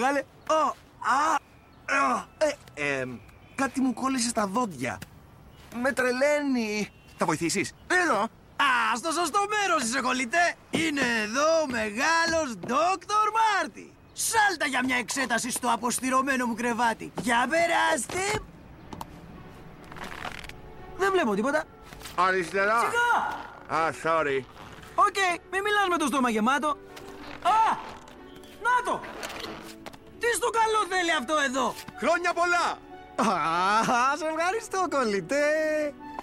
μεγάλε. Ω, α, α. Ε, ε, κάτι μου κόλλησε στα δόντια. Με τρελαίνει. Θα βοηθήσεις; Έλα. Α, στο σωστό μέρος είσαι κολλητέ. Είναι εδώ ο μεγάλος Δόκτωρ Μάρτι. Σάλτα για μια εξέταση στο αποστειρωμένο μου κρεβάτι. Για περάστε. Δεν βλέπω τίποτα. Αριστερά. Σιγά! Α, sorry. OK, μην μιλάς με το στόμα γεμάτο. Α, να το. Τι στο καλό θέλει αυτό εδώ; Χρόνια πολλά. Α, σε ευχαριστώ κολλητέ.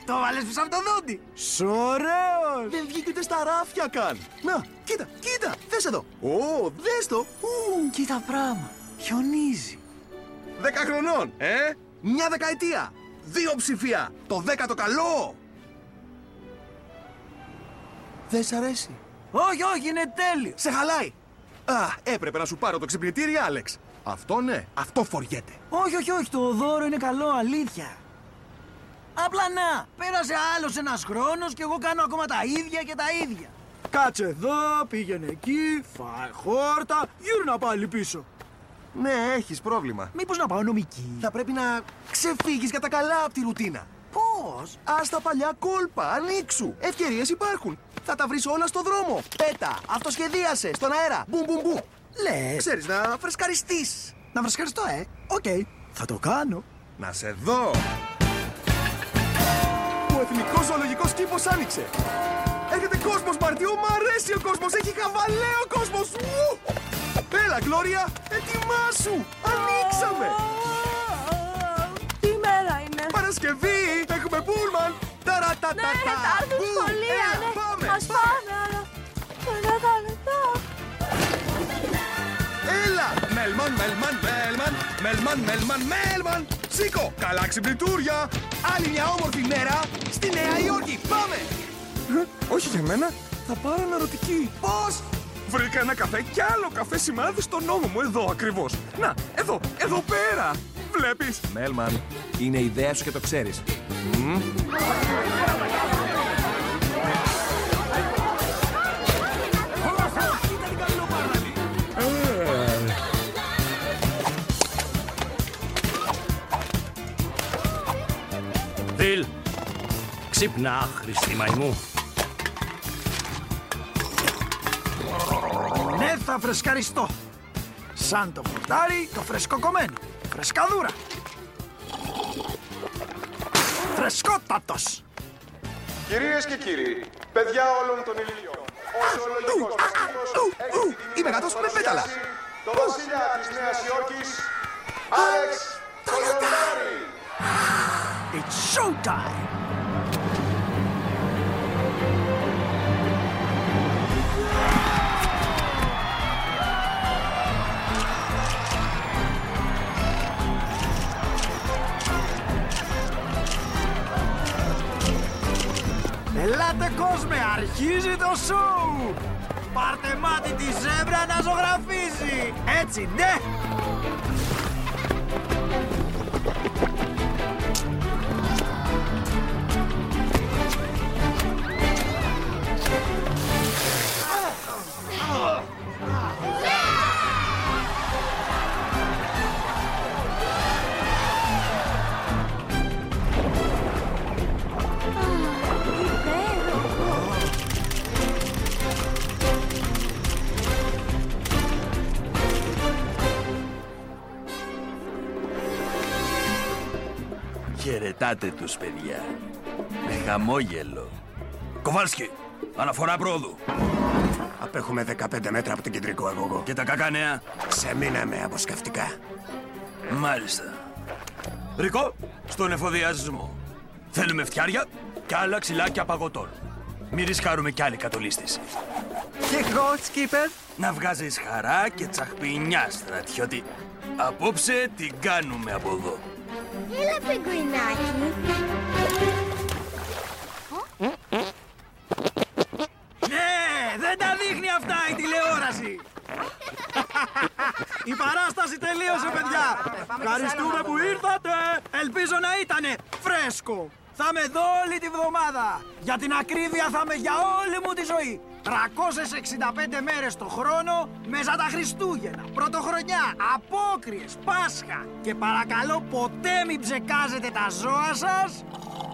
Το βάλες πίσω από το δόντι. Σωρέος. Δεν βγήκε ούτε στα ράφια καν. Να, κοίτα, κοίτα. Δες εδώ. Ω, δες το. Ου, Κοίτα πράγμα. Χιονίζει. δέκα χρονών, ε; Μια δεκαετία. Δύο ψηφία. Το δέκατο καλό. Δεν σ' αρέσει. Όχι, όχι, είναι τέλειο. Σε χαλάει. Α, έπρεπε να σου πάρω το ξυπνητήρι, Άλεξ. Αυτό ναι, αυτό φοριέται. Όχι, όχι, όχι, το δώρο είναι καλό, αλήθεια. Απλά να, πέρασε άλλος ένας χρόνος και εγώ κάνω ακόμα τα ίδια και τα ίδια. Κάτσε εδώ, πήγαινε εκεί, φάει χόρτα, γύρνα πάλι πίσω. Ναι, έχεις πρόβλημα. Μήπως να πάω νομική; Θα πρέπει να ξεφύγεις για τα καλά από τη ρουτίνα. Πώς; Άσ' τα παλιά κόλπα, ανοίξου. Ευκαιρίες υπάρχουν. Θα τα βρεις όλα στο δρόμο. Πέτα, αυτοσχεδίασε, στον αέρα. Μπουμ, μπουμ, μπουμ. Λες, Ξέρεις να φρεσκαριστείς. να φρεσκαριστώ, ε. Οκ, θα το κάνω. Να σε δω. Ο εθνικός ζωολογικός κήπος άνοιξε. Έρχεται κόσμος, Μάρτι, μ' αρέσει ο κόσμος, έχει χαβαλέ ο κόσμος. Ου! Έλα, Γκλώρια, ετοιμάσου. Ανοίξαμε. Τι μέρα είναι. Παρασκευή, έχουμε πούλμαν. Ταρατατατα. Ναι, θα έρθουν Μπου, σχολεία, έλα, ναι. Πάμε. Ας πάμε, Μέλμαν, μέλμαν, μέλμαν, μέλμαν, μέλμαν, μέλμαν! Σήκω! Καλά ξυπνητούρια! Άλλη μια όμορφη μέρα στη Νέα Υόρκη! Πάμε! Όχι για μένα, θα πάρω αναρωτική. Πώς; Βρήκα ένα καφέ και άλλο καφέ σημάδι στον νόμο μου, εδώ ακριβώς. Να, εδώ, εδώ πέρα. Βλέπεις; Μέλμαν, είναι ιδέα σου και το ξέρεις. Φιλ, ξύπνα, Χριστί μαϊμού. Ναι, θα φρεσκαριστώ. Σαν το χορτάρι, το φρεσκοκομμένο. Φρεσκαδούρα. Φρεσκότατος. Κυρίες και κύριοι, παιδιά όλων των ηλικιών, ο ζωολογικός μας κύκλος έχει την τιμή Είμαι να γάτος με παρουσιάσει πέταλα. Το βασιλιά της Νέας Υόρκης, Άλεξ Κολιοντάρη. It's showtime. Ελάτε κόσμε, αρχίζει το σοου! Πάρτε μάτι τη ζέμπρα να ζωγραφίζει! Έτσι, ναι! Χαιρετάτε τους, παιδιά. Με χαμόγελο. Κοβάλσκι, αναφορά πρόοδου. Απέχουμε 15 μέτρα από την κεντρικό αγωγό. Και τα κακά νέα. Ξεμείναμε από σκαφτικά. Μάλιστα. Ρικό, στον εφοδιασμό. Θέλουμε φτιάρια και άλλα ξυλάκια παγωτών. Μη ρισκάρουμε κι άλλη κατολίσθηση. Και εγώ, Σκύπερ. Να βγάζεις χαρά και τσαχπινιά, στρατιώτη. Απόψε την κάνουμε από εδώ. Έλα, πιγκουινάκι. Ναι, δεν τα δείχνει αυτά η τηλεόραση. Η παράσταση τελείωσε, παιδιά. Ευχαριστούμε που ήρθατε. Ελπίζω να ήτανε φρέσκο. Θα είμαι εδώ όλη τη βδομάδα. Για την ακρίβεια θα είμαι για όλη μου τη ζωή. 365 μέρες το χρόνο, μέσα τα Χριστούγεννα, Πρωτοχρονιά, Απόκριες, Πάσχα. Και παρακαλώ ποτέ μην ψεκάζετε τα ζώα σας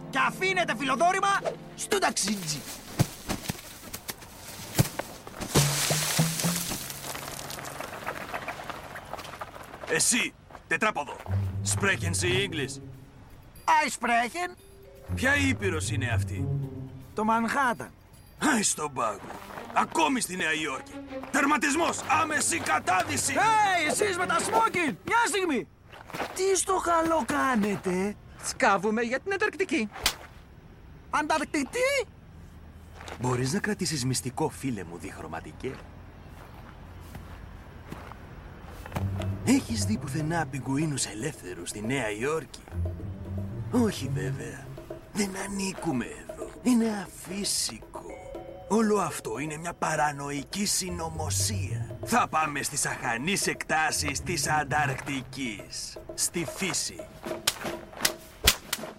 και αφήνετε φιλοδόρημα στο ταξίτζι. Εσύ, τετράποδο. Sprechen Sie English. Eisbrechen, Ποια ήπειρος είναι αυτή; το Μανχάταν. Άι στον πάγκο. Ακόμη στη Νέα Υόρκη. Τερματισμός. Άμεση κατάδυση. Hey, εσείς με τα σμόκιν! Μια στιγμή! Τι στο καλό κάνετε, Σκάβουμε για την Ανταρκτική. Ανταρκτική! Μπορείς να κρατήσεις μυστικό, φίλε μου, διχρωματικέ. Έχεις δει πουθενά πιγκουίνους ελεύθερους στη Νέα Υόρκη; Όχι βέβαια. Δεν ανήκουμε εδώ. Είναι αφύσικο. Όλο αυτό είναι μια παρανοϊκή συνωμοσία. Θα πάμε στις αχανείς εκτάσεις της Ανταρκτικής. Στη φύση.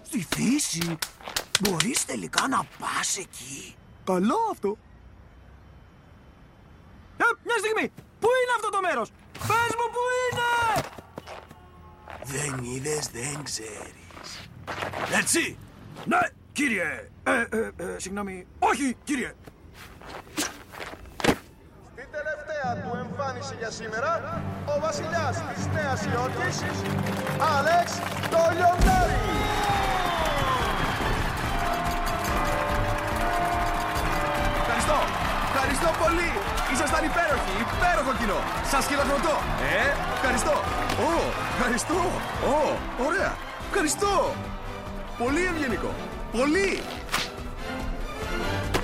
Στη φύση, μπορείς τελικά να πας εκεί. Καλό αυτό. Ε, μια στιγμή! Πού είναι αυτό το μέρος! Πες μου πού είναι! Δεν είδες, δεν ξέρεις. Έτσι! Ναι, κύριε! Ε, ε, ε, συγγνώμη. Όχι, κύριε! Στην τελευταία του εμφάνιση για σήμερα, ο βασιλιάς της Νέας Υόρκης, Άλεξ Τολιονάρη. Ευχαριστώ! Ευχαριστώ πολύ! Ήσασταν υπέροχοι! Υπέροχο κοινό! Σας χειροκροτώ! Ε, ευχαριστώ! Ω, ευχαριστώ! Ω, ωραία! Ευχαριστώ! Πολύ ευγενικό! Πολύ!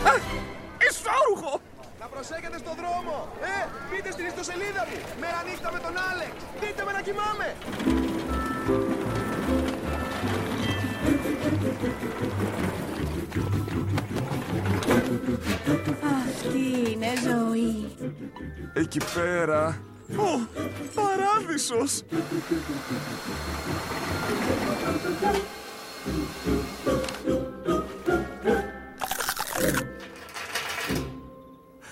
Α, Εσόρουχο! Να προσέχετε στον δρόμο! Ε, μπείτε στην ιστοσελίδα μου! Μέρα νύχτα με τον Άλεξ! Δείτε με να κοιμάμαι! Αυτή είναι ζωή. Εκεί πέρα. Ω, παράδεισος.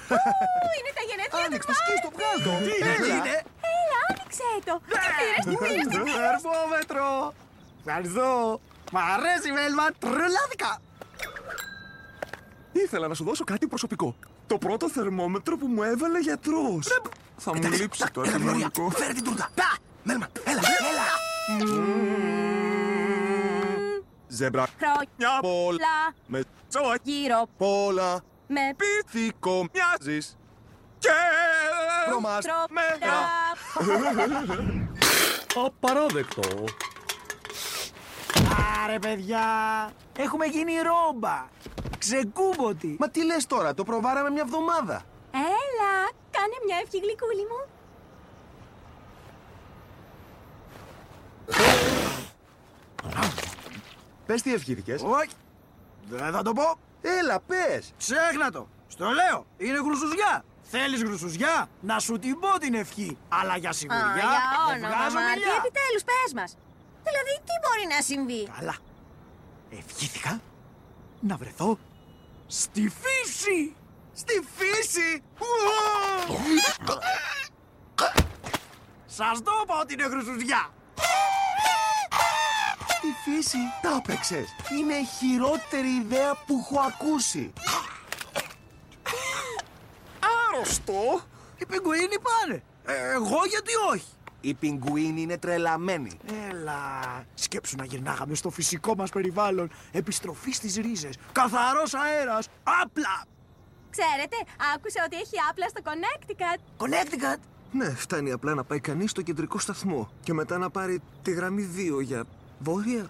Πού είναι τα γενέθλια του Άνοιξε το σκίστο, βγάλ' το! Τι είναι! Έλα, άνοιξε το. Τι πήρες, τι πήρες, τι πήρες. Θερμόμετρο! Ευχαριστώ! Μ' αρέσει, Βέλμα! Τρελάθηκα! Ήθελα να σου δώσω κάτι προσωπικό. Το πρώτο θερμόμετρο που μου έβαλε γιατρός. Θα μου λείψει το Έλα, Γλωρία, αντιμονικό. φέρε την τούρτα! Πα! Μέλμα, έλα, έλα! Ζέμπρα, Χρόνια πολλά, με τσόα, γύρω πολλά, με πίθηκο, μοιάζεις, Και... προμάς, τρόπια. Απαράδεκτο. Άρε, παιδιά! Έχουμε γίνει ρόμπα! Ξεκούμποτοι! Μα τι λες τώρα, το προβάραμε μια εβδομάδα. Έλα, κάνε μια ευχή γλυκούλη μου. Πες τι ευχήθηκες. Όχι! Δεν θα το πω! Έλα, πες. Ξέχνα το! Στο λέω! Είναι γρουσουζιά! Θέλεις γρουσουζιά; Να σου την πω την ευχή! Αλλά για Α, σιγουριά για δεν όνομα βγάζω Μάρτι, μιλιά! επιτέλους πες μας. Δηλαδή, τι μπορεί να συμβεί; Καλά! Ευχήθηκα να βρεθώ στη φύση! Στη φύση. Σας το είπα ότι είναι γρουσουζιά! Στη φύση. Τα έπαιξες. Είναι η χειρότερη ιδέα που έχω ακούσει. Άρρωστο. Οι πιγκουίνοι πάνε! Ε, εγώ γιατί όχι! Οι πιγκουίνοι είναι τρελαμένοι. Έλα, σκέψου να γυρνάγαμε στο φυσικό μας περιβάλλον, επιστροφή στις ρίζες, καθαρός αέρας, άπλα! Ξέρετε, άκουσα ότι έχει άπλα στο Connecticut. Connecticut! Ναι, φτάνει απλά να πάει κανείς στο κεντρικό σταθμό και μετά να πάρει τη γραμμή 2 για βόρεια.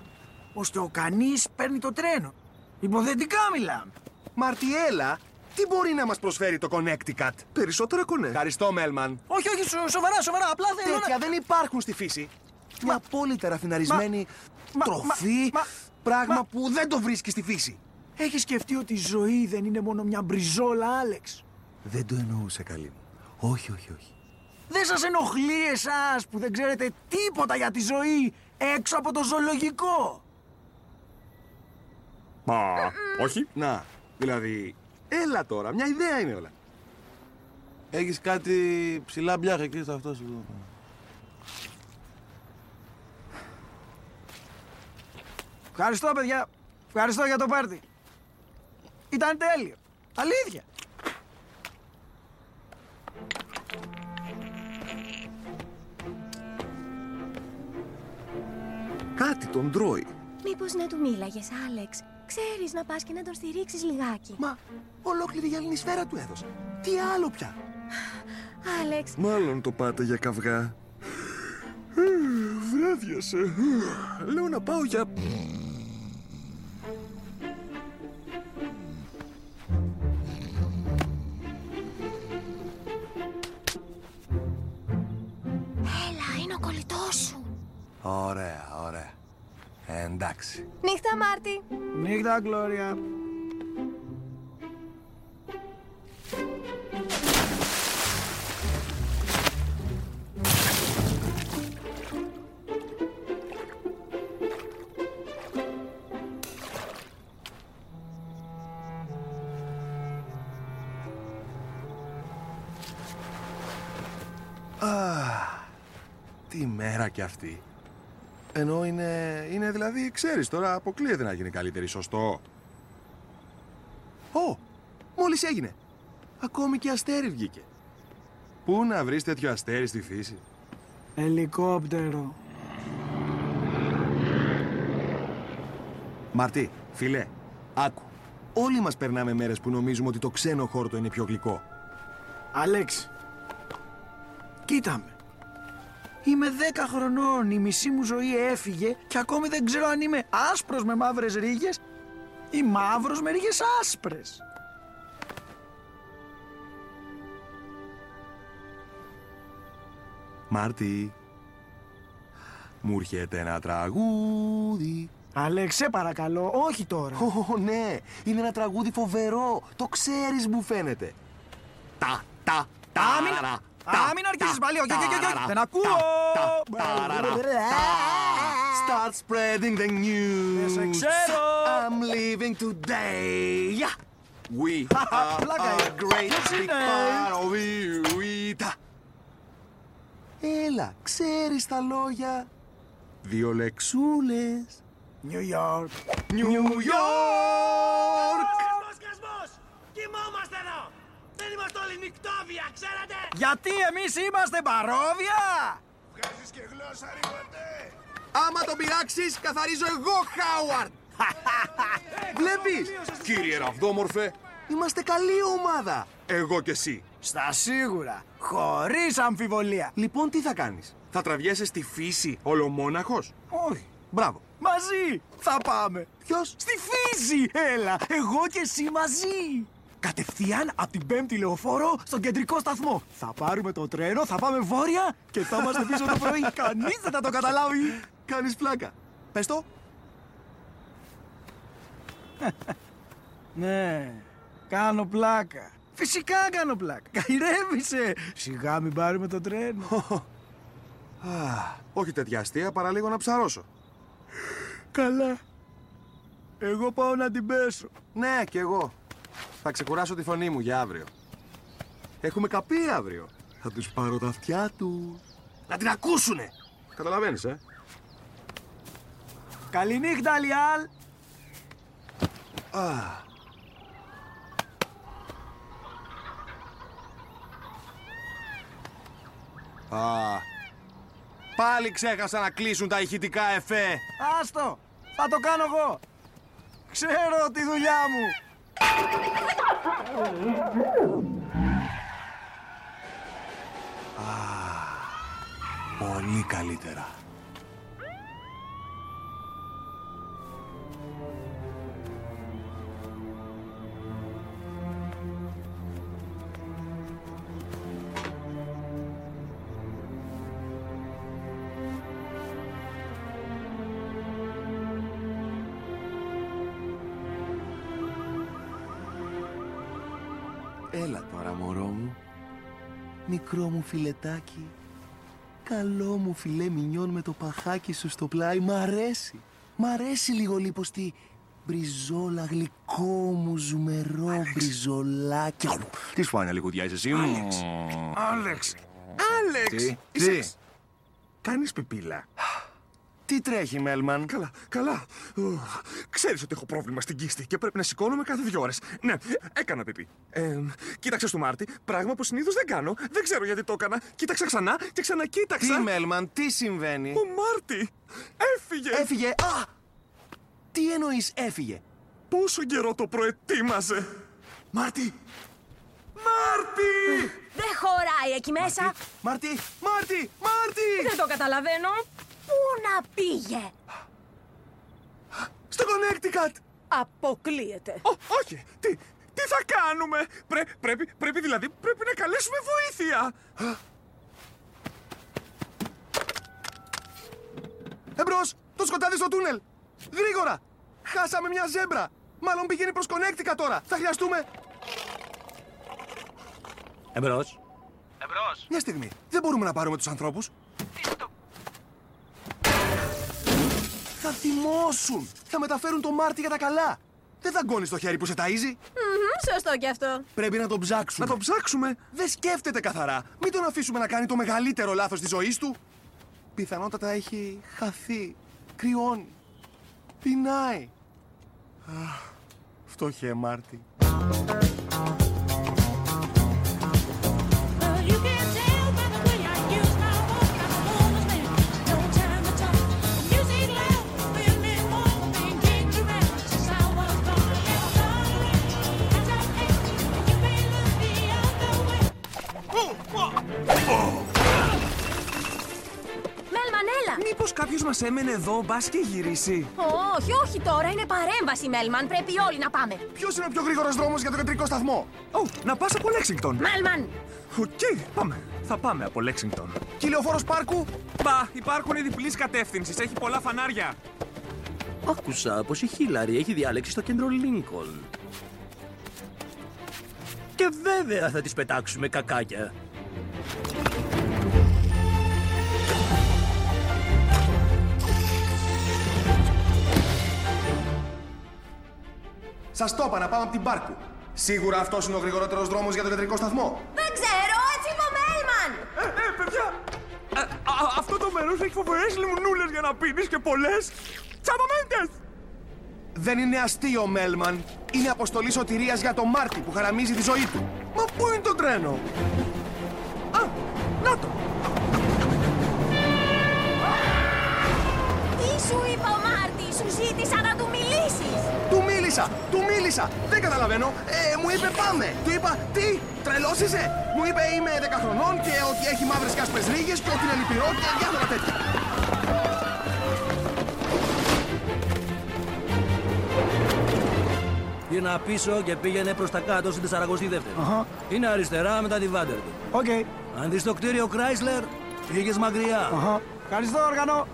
ώστε ο κανείς παίρνει το τρένο. Υποθετικά μιλάμε. Μαρτιέλα, τι μπορεί να μας προσφέρει το Connecticut; Περισσότερα κονέ. Ευχαριστώ, Μέλμαν. Όχι, όχι, σο- σοβαρά, σοβαρά, απλά θέλω Τέτοια να... δεν υπάρχουν στη φύση. Μια απόλυτα ραφιναρισμένη μα- τροφή, μα- πράγμα μα- που δεν το βρίσκει στη φύση. Έχεις σκεφτεί ότι η ζωή δεν είναι μόνο μια μπριζόλα, Άλεξ; Δεν το εννοούσε, καλή μου. Όχι, όχι, όχι. Δεν σας ενοχλεί εσάς που δεν ξέρετε τίποτα για τη ζωή έξω από το ζωολογικό. Μα, όχι. Να, δηλαδή, έλα τώρα, μια ιδέα είναι όλα. Έχεις κάτι ψηλά μπιάχ εκεί στο αυτό σου. Ευχαριστώ, παιδιά. Ευχαριστώ για το πάρτι. Ήταν τέλειο. Αλήθεια. Κάτι τον τρώει. Μήπως να του μίλαγες, Άλεξ; Ξέρεις να πας και να τον στηρίξεις λιγάκι. Μα ολόκληρη η γυαλινή σφαίρα του έδωσε. Τι άλλο πια; Άλεξ, Μάλλον το πάτε για καυγά. Βράδιασε. Λέω να πάω για... Ωραία, ωραία. Ε, εντάξει. Νύχτα, Μάρτι. Νύχτα, Γκλώρια. Τι μέρα κι αυτή. Ενώ είναι, είναι δηλαδή, ξέρεις τώρα, αποκλείεται να γίνει καλύτερη, σωστό. Ω, μόλις έγινε. Ακόμη και αστέρι βγήκε. Πού να βρεις τέτοιο αστέρι στη φύση; Ελικόπτερο. Μαρτί, φιλέ, άκου. Όλοι μας περνάμε μέρες που νομίζουμε ότι το ξένο χόρτο είναι πιο γλυκό. Αλέξη. Κοίτα με. Είμαι 10 χρονών, η μισή μου ζωή έφυγε και ακόμη δεν ξέρω αν είμαι άσπρος με μαύρες ρίγες ή μαύρος με ρίγες άσπρες. Μάρτι, μου έρχεται ένα τραγούδι. Αλέξε παρακαλώ, όχι τώρα. Ω, ναι, είναι ένα τραγούδι φοβερό. Το ξέρεις μου φαίνεται. Τα, τα, τα, Α, μην- ρα, Α, τα, μην αρχίσεις τα, πάλι, όχι, όχι, όχι, όχι, τα, δεν τα, ακούω. τα, τα, ρα, ρα, τα. Start spreading the news. Δεν σε ξέρω. I'm leaving today. Yeah. We are Πλάκα a είναι. great Ποιος big είναι; part of you. We- τα. Έλα, ξέρεις τα λόγια. Δύο λεξούλες. New York. New York. Κοιμόμαστε εδώ! Δεν είμαστε όλοι νυχτόβια, ξέρετε! Γιατί εμείς είμαστε παρόδια. Βγάζεις και γλώσσα, ρίγονται! Άμα τον πειράξεις, καθαρίζω εγώ, Χάουαρντ. Βλέπεις, κύριε Ραβδόμορφε, είμαστε καλή ομάδα. Εγώ και εσύ. Στα σίγουρα. Χωρίς αμφιβολία. Λοιπόν, τι θα κάνεις; Θα τραβιέσαι στη φύση ολομόναχος; Όχι. Μπράβο. Μαζί θα πάμε. Ποιος; Στη φύση! Έλα, εγώ και εσύ μαζί! Κατευθείαν από την πέμπτη λεωφόρο στον κεντρικό σταθμό. Θα πάρουμε το τρένο, θα πάμε βόρεια και θα είμαστε πίσω το πρωί. Κανείς δεν θα το καταλάβει. Κάνεις πλάκα. Πες το. Ναι, κάνω πλάκα. Φυσικά κάνω πλάκα. Καϊρεύεσαι. Σιγά μην πάρουμε το τρένο. Α, όχι τέτοια αστεία, παρά λίγο να ψαρώσω. Καλά. Εγώ πάω να την πέσω. Ναι, κι εγώ. Θα ξεκουράσω τη φωνή μου για αύριο. Έχουμε καπεί αύριο. Θα τους πάρω τα αυτιά τους. Να την ακούσουνε. Καταλαβαίνεις, ε; Καληνύχτα, Λιάλ. Α, πάλι ξέχασα να κλείσουν τα ηχητικά εφέ. Άστο, θα το κάνω εγώ. Ξέρω τη δουλειά μου. Πολύ καλύτερα. Έλα τώρα, μωρό μου. Μικρό μου φιλετάκι. Καλό μου φιλέ μινιόν με το παχάκι σου στο πλάι. Μ' αρέσει. Μ' αρέσει λίγο λίπος τη μπριζόλα, γλυκό μου ζουμερό μπριζολάκι. Τι σπάνε λιγουδιά είσαι εσύ; Άλεξ! Άλεξ! Τι, Είσαι- τι; Κάνεις πιπίλα. Τι τρέχει, Μέλμαν; Καλά, καλά. Ου, Ξέρεις ότι έχω πρόβλημα στην κύστη και πρέπει να σηκώνομαι κάθε δύο ώρες. Ναι, έκανα πιπί. Ε, κοίταξα στο Μάρτι, πράγμα που συνήθως δεν κάνω. Δεν ξέρω γιατί το έκανα. Κοίταξα ξανά και Τι, ξανακοίταξα. Μέλμαν, τι συμβαίνει; Ο Μάρτι έφυγε. Έφυγε. Α! Τι εννοείς έφυγε; Πόσο καιρό το προετοίμαζε. Μάρτι! Μάρτι! Δεν χωράει εκεί μέσα. Μάρτι, Μάρτι, Μάρτι! Δεν το καταλαβαίνω. Πού να πήγε; Στο Connecticut! Αποκλείεται. Ω, όχι! Τι, τι θα κάνουμε! Πρέ, πρέπει, πρέπει δηλαδή, πρέπει να καλέσουμε βοήθεια! Εμπρός, το σκοτάδι στο τούνελ! Γρήγορα! Χάσαμε μια ζέμπρα! Μάλλον πηγαίνει προς Connecticut τώρα! Θα χρειαστούμε... Εμπρός. Μια στιγμή. Δεν μπορούμε να πάρουμε τους ανθρώπους. Θα θυμώσουν! Θα μεταφέρουν το Μάρτι για τα καλά! Δεν θα γκώνεις το χέρι που σε ταΐζει! Μμμ, Σωστό κι αυτό. Πρέπει να τον ψάξουμε. Να το ψάξουμε! Δεν σκέφτεται καθαρά. Μην τον αφήσουμε να κάνει το μεγαλύτερο λάθος της ζωής του. Πιθανότατα έχει χαθεί. Κρυώνει. Πεινάει. Αχ, φτωχέ Μάρτι. Μήπως κάποιος να έμενε εδώ, μπας και γυρίσει; Όχι, όχι τώρα. Είναι παρέμβαση, Μέλμαν. Πρέπει όλοι να πάμε. Ποιος είναι ο πιο γρήγορος δρόμος για το κεντρικό σταθμό; Ω, να πας από Λέξιγκτον. Μέλμαν. Οκ, πάμε. Θα πάμε από Λέξιγκτον. Και η Λεωφόρος Παρκ; Μπα, υπάρχουν διπλής κατεύθυνσης, έχει πολλά φανάρια. Άκουσα πως η Χίλαρι έχει διάλεξη στο κέντρο Λίνκολν. Και βέβαια θα της πετάξουμε κακάκια. Σας το είπα να πάμε από την πάρκου. Σίγουρα αυτός είναι ο γρηγορότερος δρόμος για το κεντρικό σταθμό. Δεν ξέρω, έτσι είπε ο Μέλμαν. Ε, ε, παιδιά! Ε, α, α, αυτό το μέρος έχει φοβερές λιμνούλες για να πίνεις και πολλές τσαμαμέντες! Δεν είναι αστείο, Μέλμαν. Είναι αποστολή σωτηρίας για το Μάρτι που χαραμίζει τη ζωή του. Μα πού είναι το τρένο; Α, να το! Τι σου είπε ο Μάρτι, σου ζήτησα να του μιλήσεις. Του μίλησα, του μίλησα. Δεν καταλαβαίνω. Ε, μου είπε πάμε. Του είπα τι, τρελός είσαι; Μου είπε είμαι 10 χρονών και ότι έχει μαύρες κι άσπρες ρίγες και ότι είναι λυπηρό και διάφορα τέτοια. Γύρνα πίσω και πήγαινε προς τα κάτω στην 42η. Αχα. Είναι αριστερά μετά τη Βάντερμπιλτ. Οκ. Αν δεις το κτίριο Chrysler, πήγες μακριά. Αχα. Ευχαριστώ, όργανο.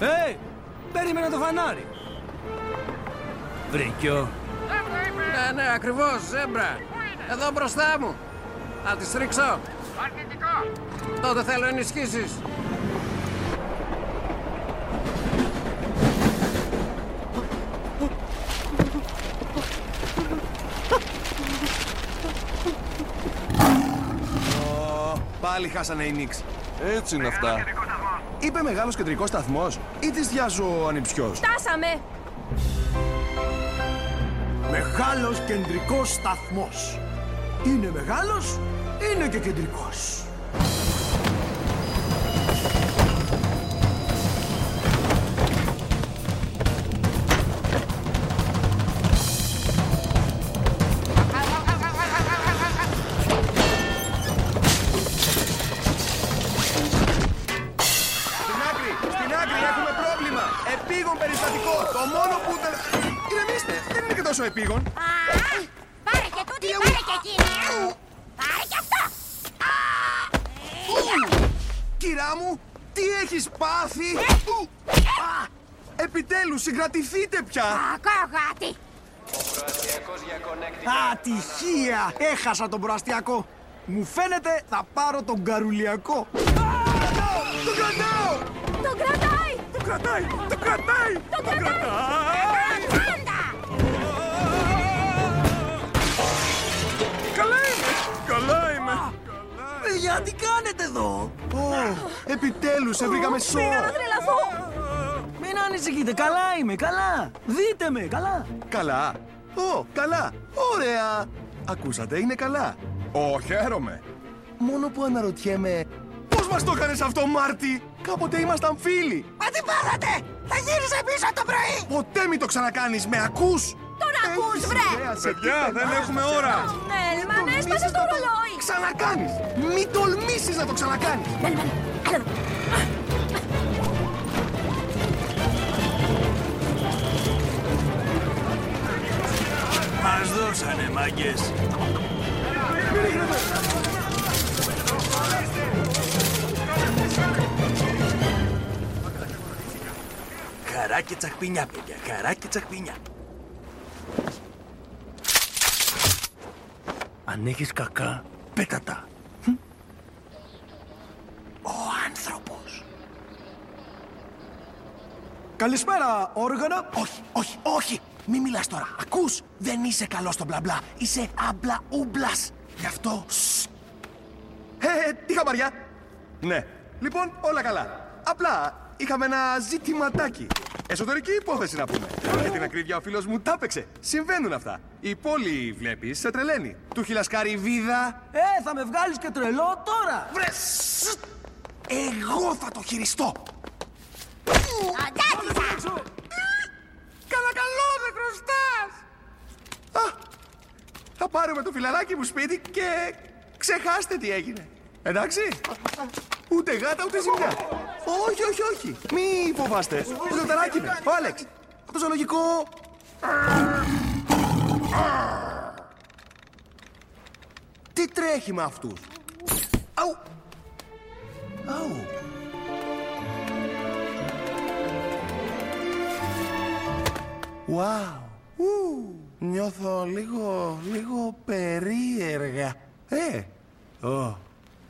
Ε, περίμενε το φανάρι. Βρήκιο. Ναι, ναι, ακριβώς, ζέμπρα. Εδώ μπροστά μου. Θα τη ρίξω. Τότε θέλω ενισχύσεις. Ω, πάλι χάσανε οι Νίξ. Έτσι είναι αυτά. Είπε μεγάλος κεντρικός σταθμός ή της διάζω ο ανιψιός. Φτάσαμε. Μεγάλος κεντρικός σταθμός. Είναι μεγάλος, είναι και κεντρικός. Είναι και τόσο επίγον. Α, Πάρε και τούτη, πάρε και εκείνη. Πάρε και αυτό. Κυρά μου, τι έχεις πάθει; Ου. Α, Επιτέλους, συγκρατηθείτε πια. Κακό γάτι. Ατυχία! Έχασα τον προαστιακό. Μου φαίνεται θα πάρω τον καρουλιακό. Το κρατάω. Τον κρατάει. κρατάει! Το κρατάει! Το κρατάει! Παιδιά, τι κάνετε εδώ! Ω, επιτέλους, σε βρήκαμε σο! Πήγα να τρελαθώ. Μην ανησυχείτε, καλά είμαι, καλά! Δείτε με, καλά! Καλά. Ω, καλά. Ωραία. Ακούσατε, είναι καλά. Ω, χαίρομαι! Μόνο που αναρωτιέμαι... Πώς μας το έκανες αυτό, Μάρτι! Κάποτε ήμασταν φίλοι! Μα τι πάθατε! Θα γύρισε πίσω το πρωί! Ποτέ μην το ξανακάνεις, με ακούς! Τον ακούς, Έχεις βρε! ιδέα σε τι Παιδιά, δεν πετάς, έχουμε σε ώρα. πετάς. Μέλμαν, Μην έσπασε τολμήσεις το να ρολόι. Ξανακάνεις! Μην τολμήσεις να το ξανακάνεις! Μέλμαν, έλα εδώ. Μας δώσανε, μάγκες. Χαρά και τσαχπινιά, παιδιά. Χαρά και τσαχπινιά. Αν έχεις κακά, πέτα τα. Hm? Ο άνθρωπος. Καλησπέρα, όργανα! Όχι, όχι, όχι! Μη μιλάς τώρα. Ακούς! Δεν είσαι καλός στο μπλα μπλα. Είσαι άμπλα ούμπλας. Γι' αυτό... σσ. Ε, ε, τι χαμαριά! Ναι. Λοιπόν, όλα καλά. Απλά είχαμε ένα ζητηματάκι. Εσωτερική υπόθεση να πούμε. Για την ακρίβεια ο φίλος μου τα έπαιξε. Συμβαίνουν αυτά. Η πόλη, βλέπεις, σε τρελαίνει. Του έχει λασκάρει βίδα. Ε, θα με βγάλεις και τρελό τώρα! Βρε! σσ. Εγώ θα το χειριστώ. Καλά καλό δεν χρωστάς. Α, θα πάρουμε το φιλαράκι μου σπίτι και ξεχάστε τι έγινε. Εντάξει. Ούτε γάτα ούτε ζημιά. Όχι, όχι, όχι. Μη φοβάστε. Το ζωταράκι είναι. Ο Άλεξ. Το ζωολογικό. Τι τρέχει με αυτούς; Αου. Αου. Wow. Ου. Νιώθω λίγο, λίγο περίεργα. Ε, ω,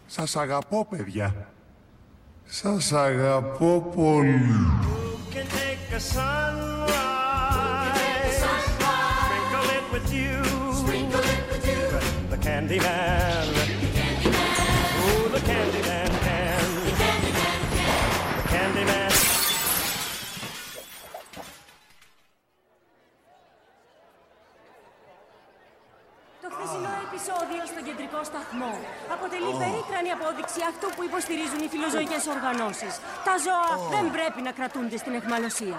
σας αγαπώ παιδιά. Σας αγαπώ πολύ. can Το χθεσινό επεισόδιο στον κεντρικό σταθμό αποτελεί περίτρανη απόδειξη αυτού που υποστηρίζουν οι φιλοζωικές οργανώσεις. Τα ζώα δεν πρέπει να κρατούνται στην εχμαλωσία.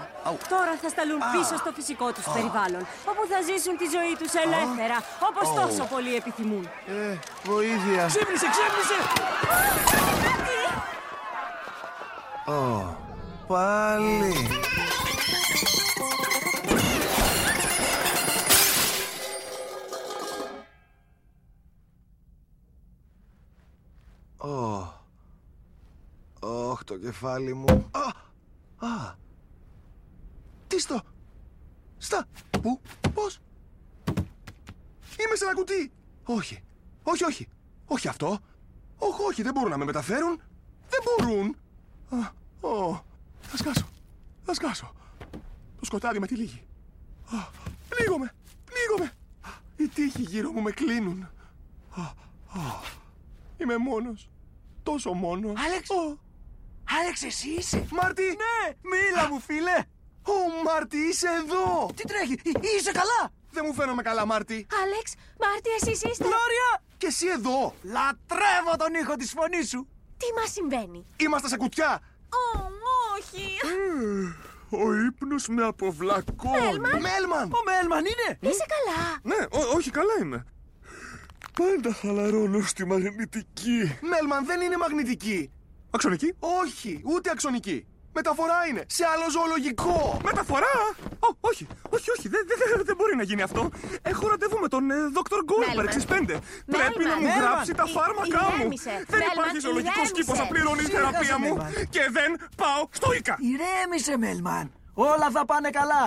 Τώρα θα σταλούν πίσω στο φυσικό τους περιβάλλον, όπου θα ζήσουν τη ζωή τους ελεύθερα, όπως τόσο πολύ επιθυμούν. Ε, βοήθεια. Ξύπνησε, ξύπνησε! Ω, πάλι. Το κεφάλι μου. Α, α, τι στο, στα, πού, πώς. Είμαι σε ένα κουτί. Όχι, όχι, όχι, όχι αυτό. Όχι, όχι, δεν μπορούν να με μεταφέρουν. Δεν μπορούν. Α, ω, θα σκάσω. Θα σκάσω. Το σκοτάδι με τυλίγει. Α, πνίγομαι. Πνίγομαι. Α, Οι τείχοι γύρω μου με κλείνουν. Α, α, είμαι μόνος. Τόσο μόνος. Άλεξ! Ω, Άλεξ, εσύ είσαι! Μάρτι! Ναι, μίλα μου, φίλε! Ω, Μάρτι, είσαι εδώ! Τι τρέχει, Εί- είσαι καλά! Δεν μου φαίνομαι καλά, Μάρτι. Άλεξ, Μάρτι, εσείς είστε... Γλώρια! Και εσύ εδώ! Λατρεύω τον ήχο της φωνής σου! Τι μας συμβαίνει; Είμαστε σε κουτιά! Ω, όχι. Ο ύπνος με αποβλακώνει. Μέλμαν! Ο Μέλμαν είναι! Είσαι καλά; Ναι, ό- όχι, καλά είμαι. Πάντα χαλαρώνω στη μαγνητική. Μέλμαν δεν είναι μαγνητική! Αξονική; Όχι, ούτε αξονική. Μεταφορά είναι σε άλλο ζωολογικό. Μεταφορά! Ω, όχι, όχι, όχι, δεν, δεν, δεν μπορεί να γίνει αυτό. Έχω ραντεβού με τον ε, Δόκτωρ Γκόλμπεργκ Μέλμαν. στις 5. Πρέπει να μου Μέλμαν. γράψει τα Η- φάρμακά μου. ηρέμησε. Δεν Μέλμαν, υπάρχει ζωολογικός ηρέμησε. κήπος να πληρώνει η Σιγά θεραπεία σε, μου. Μέλμαν. Και δεν πάω στο Ίκα. Ηρέμησε, Μέλμαν! Όλα θα πάνε καλά!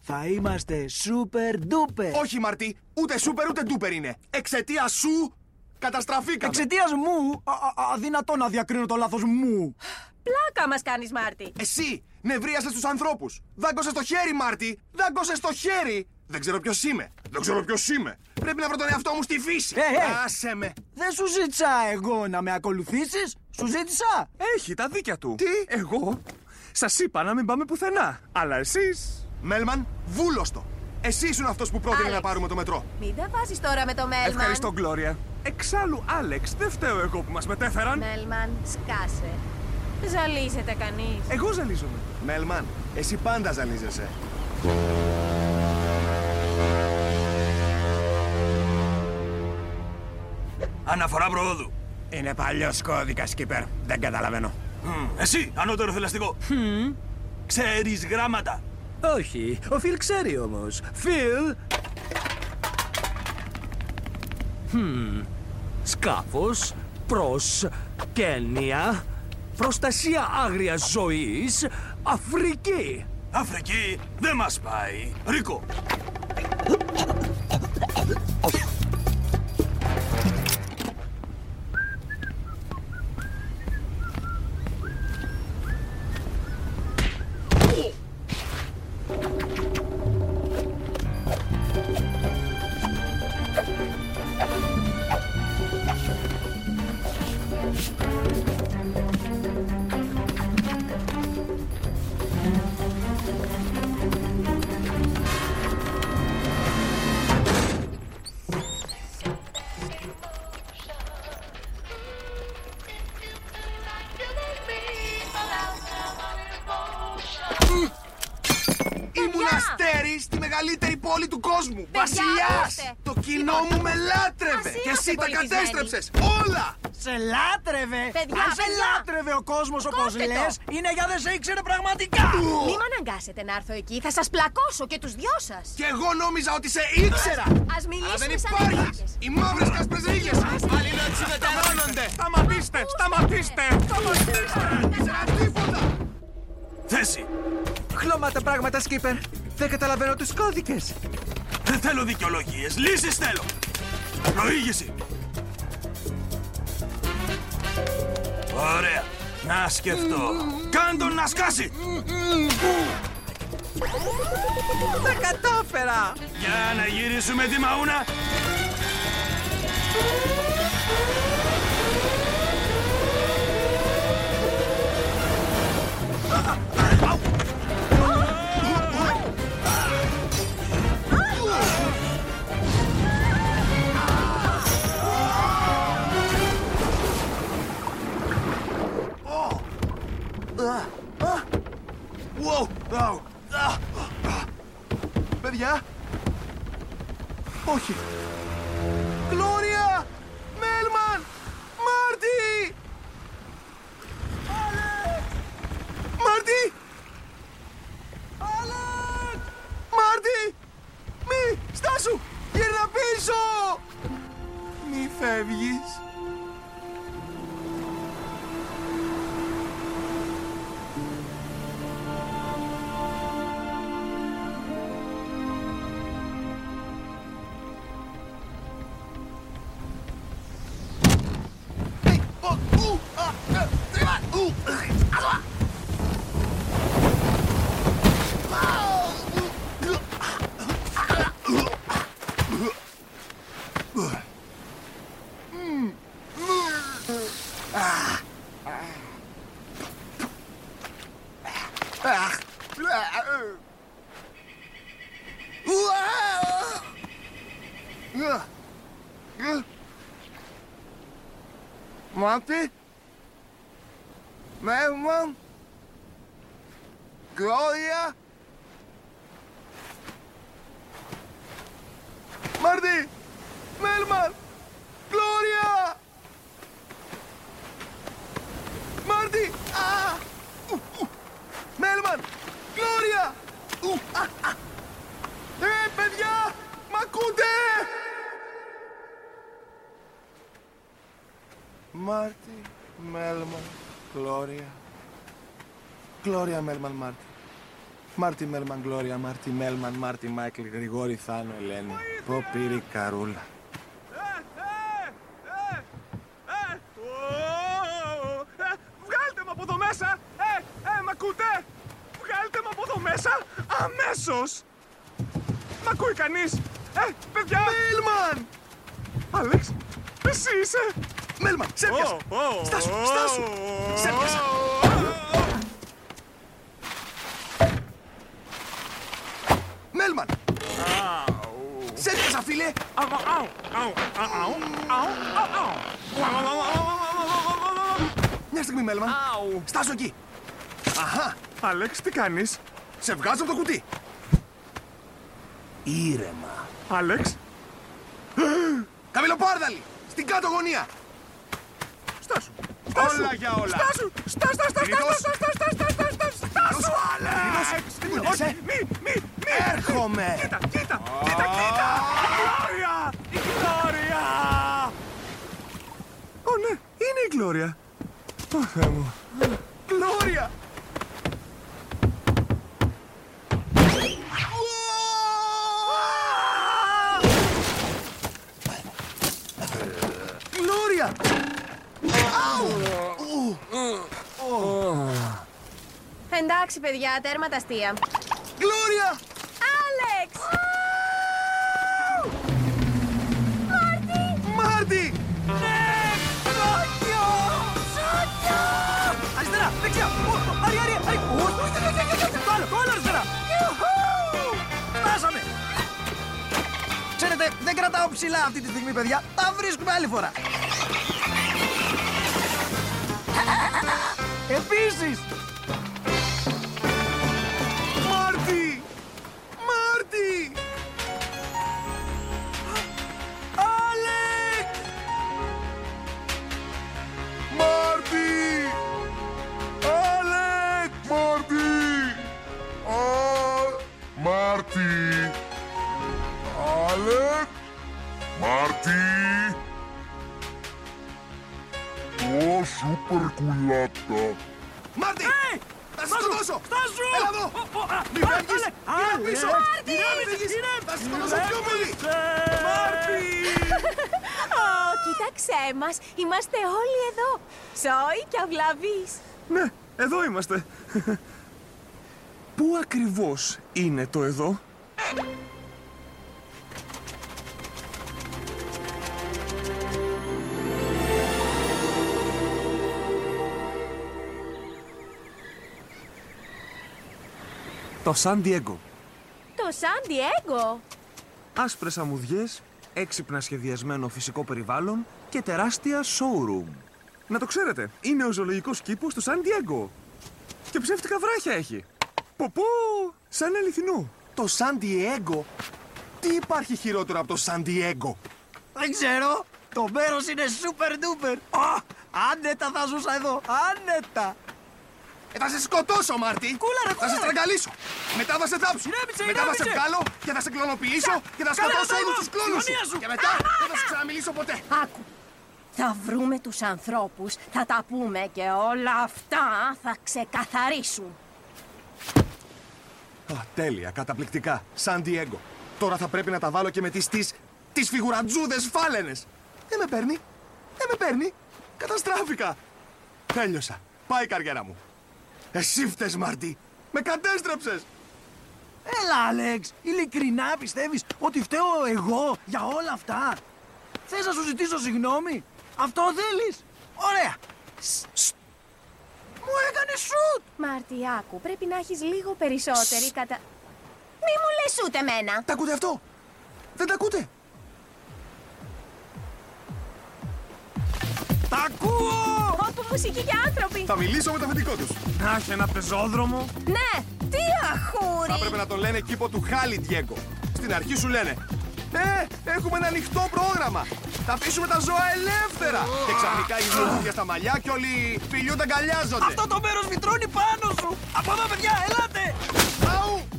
Θα είμαστε super duper! Όχι, Μαρτί, ούτε σούπερ ούτε ντούπερ είναι. Εξαιτία σου Καταστραφήκαμε. Εξαιτίας μου, α, α, αδυνατό να διακρίνω το λάθος μου. Πλάκα μας κάνεις, Μάρτι. Εσύ νευρίασες τους ανθρώπους. Δάγκωσες το χέρι, Μάρτι. Δάγκωσες το χέρι. Δεν ξέρω ποιος είμαι. Δεν ξέρω ποιος είμαι. Πρέπει να βρω τον εαυτό μου στη φύση. Ε, ε. Άσε με. Δεν σου ζήτησα εγώ να με ακολουθήσεις, σου ζήτησα. Έχει τα δίκια του. Τι; Εγώ σας είπα να μην πάμε πουθενά. Αλλά εσείς. Μέλμαν, βούλωστο. Εσύ ήσουν αυτός που πρότεινε Άλεξ. να πάρουμε το μετρό. Μην τα βάζεις τώρα με το Μέλμαν. Ευχαριστώ, Γκλώρια. Εξάλλου, Άλεξ, δεν φταίω εγώ που μας μετέφεραν. Μέλμαν, σκάσε. Ζαλίζεται κανείς. Εγώ ζαλίζομαι. Μέλμαν, εσύ πάντα ζαλίζεσαι. Αναφορά προόδου. Είναι παλιός κώδικας, Σκύπερ. Δεν καταλαβαίνω. Μμ, Εσύ, ανώτερο θηλαστικό. Ξέρεις γράμματα. Όχι, ο Φιλ ξέρει όμως. Φιλ... Χμ, σκάφος προς Κένια, προστασία άγριας ζωής, Αφρική. Αφρική δεν μας πάει. Ρίκο. Δεν σε ήξερε πραγματικά! Μη με αναγκάσετε να έρθω εκεί. Θα σας πλακώσω και τους δυο σας. Και εγώ νόμιζα ότι σε ήξερα. Ας μιλήσουμε Αλλά δεν σαν υπάρχει. γυναίκες. Οι μαύρες κασπρεζίγες. Άλλοι να τι μετανώνονται. Σταματήστε! Σταματήστε! Ήξερα τίποτα. Θέση. Χλώματα πράγματα, Σκύπερ. Δεν καταλαβαίνω τους κώδικες. Δεν θέλω δικαιολογίες. Λύσεις θέλω. Προήγηση. Ωραία. Να σκεφτώ. Κάν τον να σκάσει. Τα κατάφερα! Για να γυρίσουμε τη μαούνα. Wow. Αου. Α. Α. Παιδιά. Όχι. Γκλώρια. Μέλμαν. Μάρτι. Μάρτι. Γκλώρια, Μέλμαν, Μάρτι. Μάρτι, Μέλμαν, Γκλώρια, Μάρτι, Μέλμαν, Μάρτι, Μάικλ, Γρηγόρη, Θάνο, Ελένη. Πω πήρε η καρούλα. κανείς. Ε, παιδιά. Μέλμαν! Άλεξ, εσύ είσαι. Μέλμαν, σε έπιασα! Ω, ω, Στάσου, ω, στάσου! ω, Σε έπιασα! Μέλμαν! Σε έπιασα, φίλε! Αου, αου, αου, αου, αου, αου, αου. Μια στιγμή, Μέλμαν. Αου. Στάσου εκεί. Αχα, Άλεξ, τι κάνεις; σε βγάζω από το κουτί. Ήρεμα. Άλεξ, Καμιλοπάρδαλη, στην κάτω γωνία. στάσου. Όλα για όλα. Στάσου, στάσου, στάσου, στάσου, Κινητός. στάσου, στάσου, στάσου, στάσου, στάσου, στάσου, Άλεξ. Τι μου λες, ε; Όχι, μη, μη, μη. Έρχομαι. Κοίτα, κοίτα, κοίτα, κοίτα. Η Γλώρια, η Γλώρια. Ω, ναι, είναι η Γλώρια. Ω, Θεέ μου. Γλώρια. Γλώρια. Εντάξει, παιδιά, τέρμα τα αστεία. Γλώρια. Άλεξ! Μάρτι. Αριστερά, δεξιά. Ω, ω, Άρη, Άρη, Άρη. Ω, όχι, όχι, όχι, όχι, όχι. Το άλλο, το άλλο αριστερά. Ιουχού. Φτάσαμε. Ξέρετε, δεν κρατάω ψηλά αυτή τη στιγμή, παιδιά. Τα βρίσκουμε άλλη φορά. Επίσης, κοίταξέ μας. Είμαστε όλοι εδώ. Σόι και αυλαβείς. Ναι, εδώ είμαστε. Πού ακριβώς είναι το εδώ; Το Σαν Diego. Το Σαν Διέγκο. Άσπρες αμμουδιές, έξυπνα σχεδιασμένο φυσικό περιβάλλον και τεράστια showroom. Να το ξέρετε, είναι ο ζωολογικός κήπος του Σαν Diego. Και ψεύτικα βράχια έχει. Πω πω, σαν αληθινό. Το Σαν Diego. Τι υπάρχει χειρότερο από το Σαν Diego. Δεν ξέρω. Το μέρος είναι super duper. Ω, άνετα θα ζούσα εδώ. Άνετα. Ε, θα σε σκοτώσω, Μάρτι. Κούλα, ρε, Θα κούλα, σε ρε. στραγγαλίσω. Μετά θα σε θάψω. Ηρέμησε, Μετά θα σε ηρέμησε. βγάλω και θα σε κλωνοποιήσω και θα Καλά, σκοτώσω τα όλους είμαι. τους κλόνους σου. Συμφωνία σου. Και μετά δεν θα σου ξαναμιλήσω ποτέ. Άκου. Θα βρούμε τους ανθρώπους, θα τα πούμε και όλα αυτά θα ξεκαθαρίσουν. Α, τέλεια, καταπληκτικά. Σαν Diego. Τώρα θα πρέπει να τα βάλω και με τις τις, τις φιγουρατζούδες φάλαινες. Δεν με παίρνει. Δεν με παίρνει. Καταστράφηκα. Τέλειωσα. Πάει η καριέρα μου. Εσύ φταίς, Μάρτι. Με κατέστρεψες. Έλα, Άλεξ. Ειλικρινά πιστεύεις ότι φταίω εγώ για όλα αυτά; Θες να σου ζητήσω συγγνώμη; Αυτό θέλεις; Ωραία. Σ, σ. Μου έκανε σουτ. Μάρτι, άκου, πρέπει να έχεις λίγο περισσότερη κατα... Μη μου λες ούτε εμένα. Τα ακούτε αυτό; Δεν τα ακούτε; Τα ακούω. Όπου μουσική και άνθρωποι. Θα μιλήσω με το αφεντικό τους. Να έχει ένα πεζόδρομο. Ναι, τι αχούρι. Θα έπρεπε να τον λένε κήπο του Χάλι Διέγκο. Στην αρχή σου λένε Ε, έχουμε ένα ανοιχτό πρόγραμμα. Θα αφήσουμε τα ζώα ελεύθερα. Και ξαφνικά οι δύο στα μαλλιά και όλοι φιλιούνται αγκαλιάζονται. Αυτό το μέρος βιτρώνει πάνω σου. Από εδώ, παιδιά, ελάτε. Αου! Αου!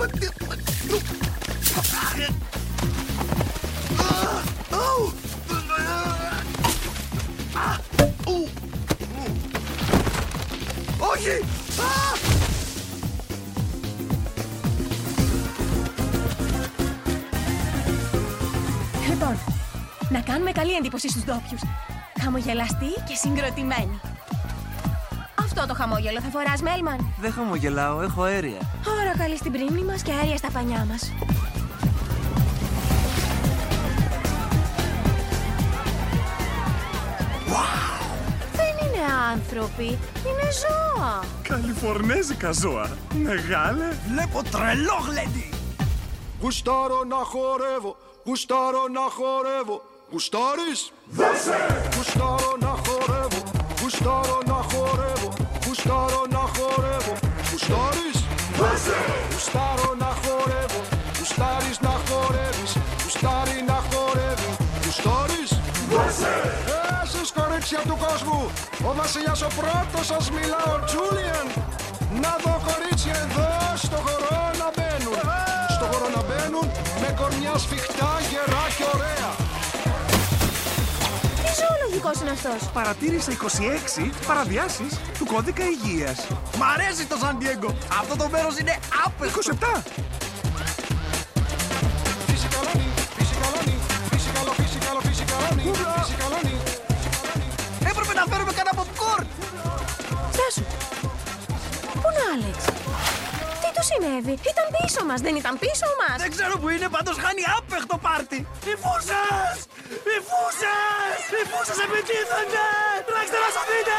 Όχι! Α! Λοιπόν, να κάνουμε καλή εντύπωση στους ντόπιους. Χαμογελαστοί και συγκροτημένοι. Αυτό το χαμόγελο θα φοράς, Μέλμαν. Δεν χαμογελάω, έχω αέρια. Ώρα καλή στην πρίμνη μας και αέρια στα πανιά μας. Δεν είναι άνθρωποι, είναι ζώα. Καλιφορνέζικα ζώα. Μεγάλε. Βλέπω τρελό γλέντι. Γουστάρω να χορεύω, γουστάρω να χορεύω. Γουστάρεις; Δώσε! Γουστάρω να χορεύω, γουστάρω να χορεύω. Γουστάρω να χορεύω. Γουστάρεις; Δώσε! Γουστάρω να χορεύω, γουστάρεις να χορεύεις. Γουστάρει να χορεύει. Γουστάρεις; Δώσε! Εσείς κορίτσια του κόσμου, ο βασιλιάς ο πρώτος σας μιλά, ο Τζούλιαν. Να δω κορίτσια εδώ στο χορό να μπαίνουν. Στο χορό να μπαίνουν με κορμιά σφιχτά, γερά και ωραία. Τι ζωολογικός είναι αυτός. Παρατήρησα 26 παραβιάσεις του κώδικα υγείας. Μ' αρέσει το Σαν Diego. Αυτό το μέρος είναι άπεχτο. 27. Φυσικαλώνει, φυσικαλώνει, φυσικαλώ, φυσικαλώ, φυσικαλώνει, φυσικαλώνει. Έπρεπε να φέρουμε κανένα popcorn. Στάσου. Πού είναι ο Άλεξ; Τι του συνέβη. Ήταν πίσω μας, δεν ήταν πίσω μας. Δεν ξέρω που είναι, πάντως χάνει άπεχτο πάρτι. Οι φούσες! Οι φούσες! Οι φούσες επιτίθενται! Τρέξτε να σωθείτε!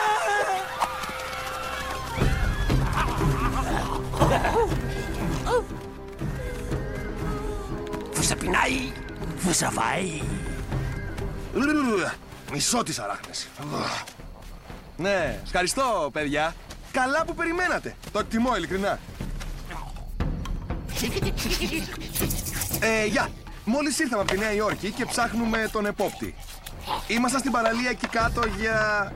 Φούσα πεινάει, φούσα φάει. Μισό τις αράχνες. Ναι, ευχαριστώ, παιδιά. Καλά που περιμένατε. Το εκτιμώ, ειλικρινά. Ε, γεια. Μόλις ήρθαμε από τη Νέα Υόρκη και ψάχνουμε τον επόπτη. Ήμασταν στην παραλία εκεί κάτω για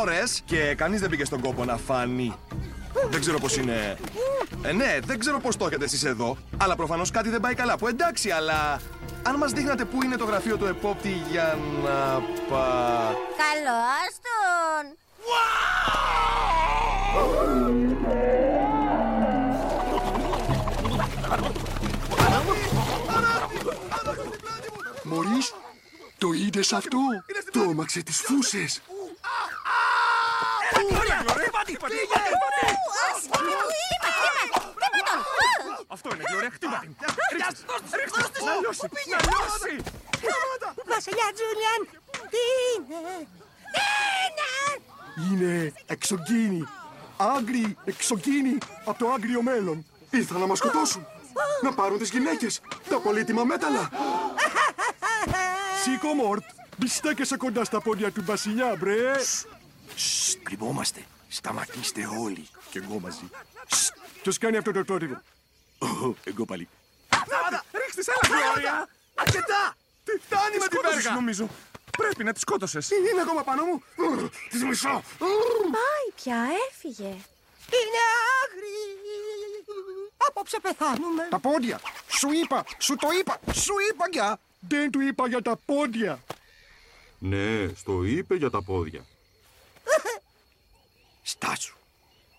ώρες και κανείς δεν πήγε στον κόπο να φανεί. Δεν ξέρω πώς είναι... Ε, ναι, δεν ξέρω πώς το έχετε εσείς εδώ, αλλά προφανώς κάτι δεν πάει καλά. Που εντάξει, αλλά αν μας δείχνατε πού είναι το γραφείο του επόπτη για να πα... Καλώς τον! Μωρίς, το είδες αυτό. Τόμαξε τις φούσες. Αυτό είναι, Γλώρια, χτύπα την. Ρίξτε, ρίξτε, να λιώσει, να λιώσει. Βασιλιά Τζούλιαν, τι είναι. Είναι εξωγήινοι. Άγριοι εξωγήινοι από το άγριο μέλλον. Ήρθαν να μας σκοτώσουν. Να πάρουν τις γυναίκες. Τα πολύτιμα μέταλλα. Σήκω, Μόρτ. Μη στέκεσαι κοντά στα πόδια του βασιλιά, μπρε. Σστ, κρυβόμαστε. Σταματήστε όλοι. Κι εγώ μαζί. Σστ, Ποιος κάνει αυτό το τόρυβο. Ω, Εγώ πάλι. Σταμάτα, ρίξτε, έλα, Γλώρια. Αρκετά! Τι φτάνει με την Σκότωσες, πέργα! νομίζω. Πρέπει να τη σκότωσες. Είναι ακόμα πάνω μου. Τις μισώ. Πάει πια, έφυγε. Είναι άγριοι. Απόψε πεθάνουμε. Τα πόδια. Σου είπα, σου το είπα, σου είπα για. Δεν του είπα για τα πόδια. Ναι, στο είπε για τα πόδια. Στάσου.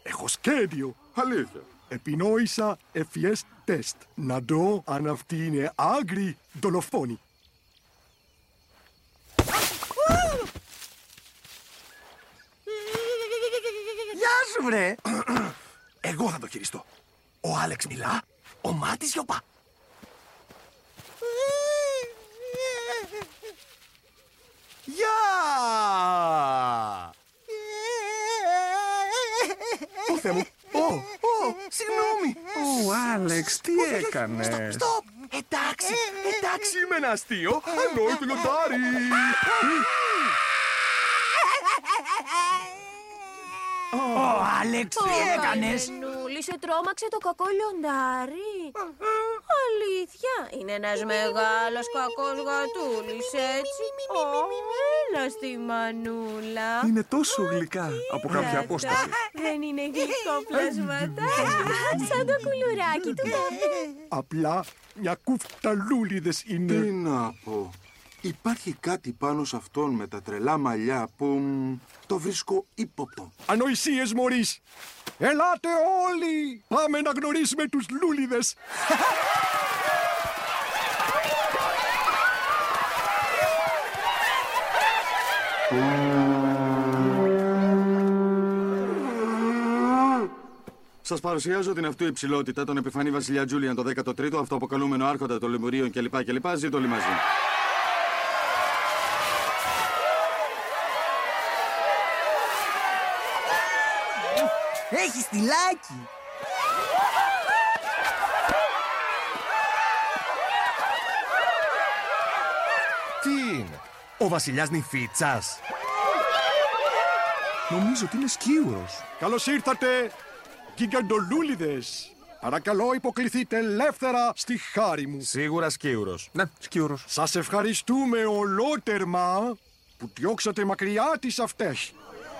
Έχω σχέδιο. Αλήθεια. Επινόησα ευφυές τεστ. Να δω αν αυτή είναι άγρη δολοφόνη. Γεια σου, βρε. Εγώ θα το χειριστώ. Ο Άλεξ μιλά, ο Μάτης γιοπά. Γεια! Ω, Θεέ μου. Ω, ω, συγγνώμη. Ω, Άλεξ, τι έκανες. Στοπ! Εντάξει, εντάξει, είμαι ένα αστείο. Ανόητο λιοντάρι. Ο Άλεξ, τι έκανες. Μενούλη, σε τρόμαξε το κακό λιοντάρι. Αλήθεια, είναι ένας μεγάλος κακός γατούλης, έτσι. Ω, έλα στη μανούλα. Είναι τόσο γλυκά από κάποια Κράτα, απόσταση. Δεν είναι γλυκό πλασματάκι. Σαν το κουλουράκι του παππού. Απλά μια κούφτα λούλιδες Τι είναι. να πω. Υπάρχει κάτι πάνω σε αυτόν με τα τρελά μαλλιά που μ, το βρίσκω ύποπτο. Ανοησίες, Μωρίς. Ελάτε όλοι. Πάμε να γνωρίσουμε τους λούλιδες. Σας παρουσιάζω την αυτού υψηλότητα, τον επιφανή βασιλιά Τζούλιαν το 13ο, αυτοαποκαλούμενο άρχοντα των Λεμουρίων κλπ. κλπ. Ζήτω όλοι μαζί. Έχει στυλάκι. Τι είναι, ο βασιλιάς Νιφίτσας. Νομίζω ότι είναι σκύουρος. Καλώς ήρθατε, γιγαντολούλιδες. Παρακαλώ υποκληθείτε ελεύθερα στη χάρη μου. Σίγουρα σκύουρος. Ναι, σκύουρος. Σας ευχαριστούμε ολότερμα που διώξατε μακριά τις αυτές.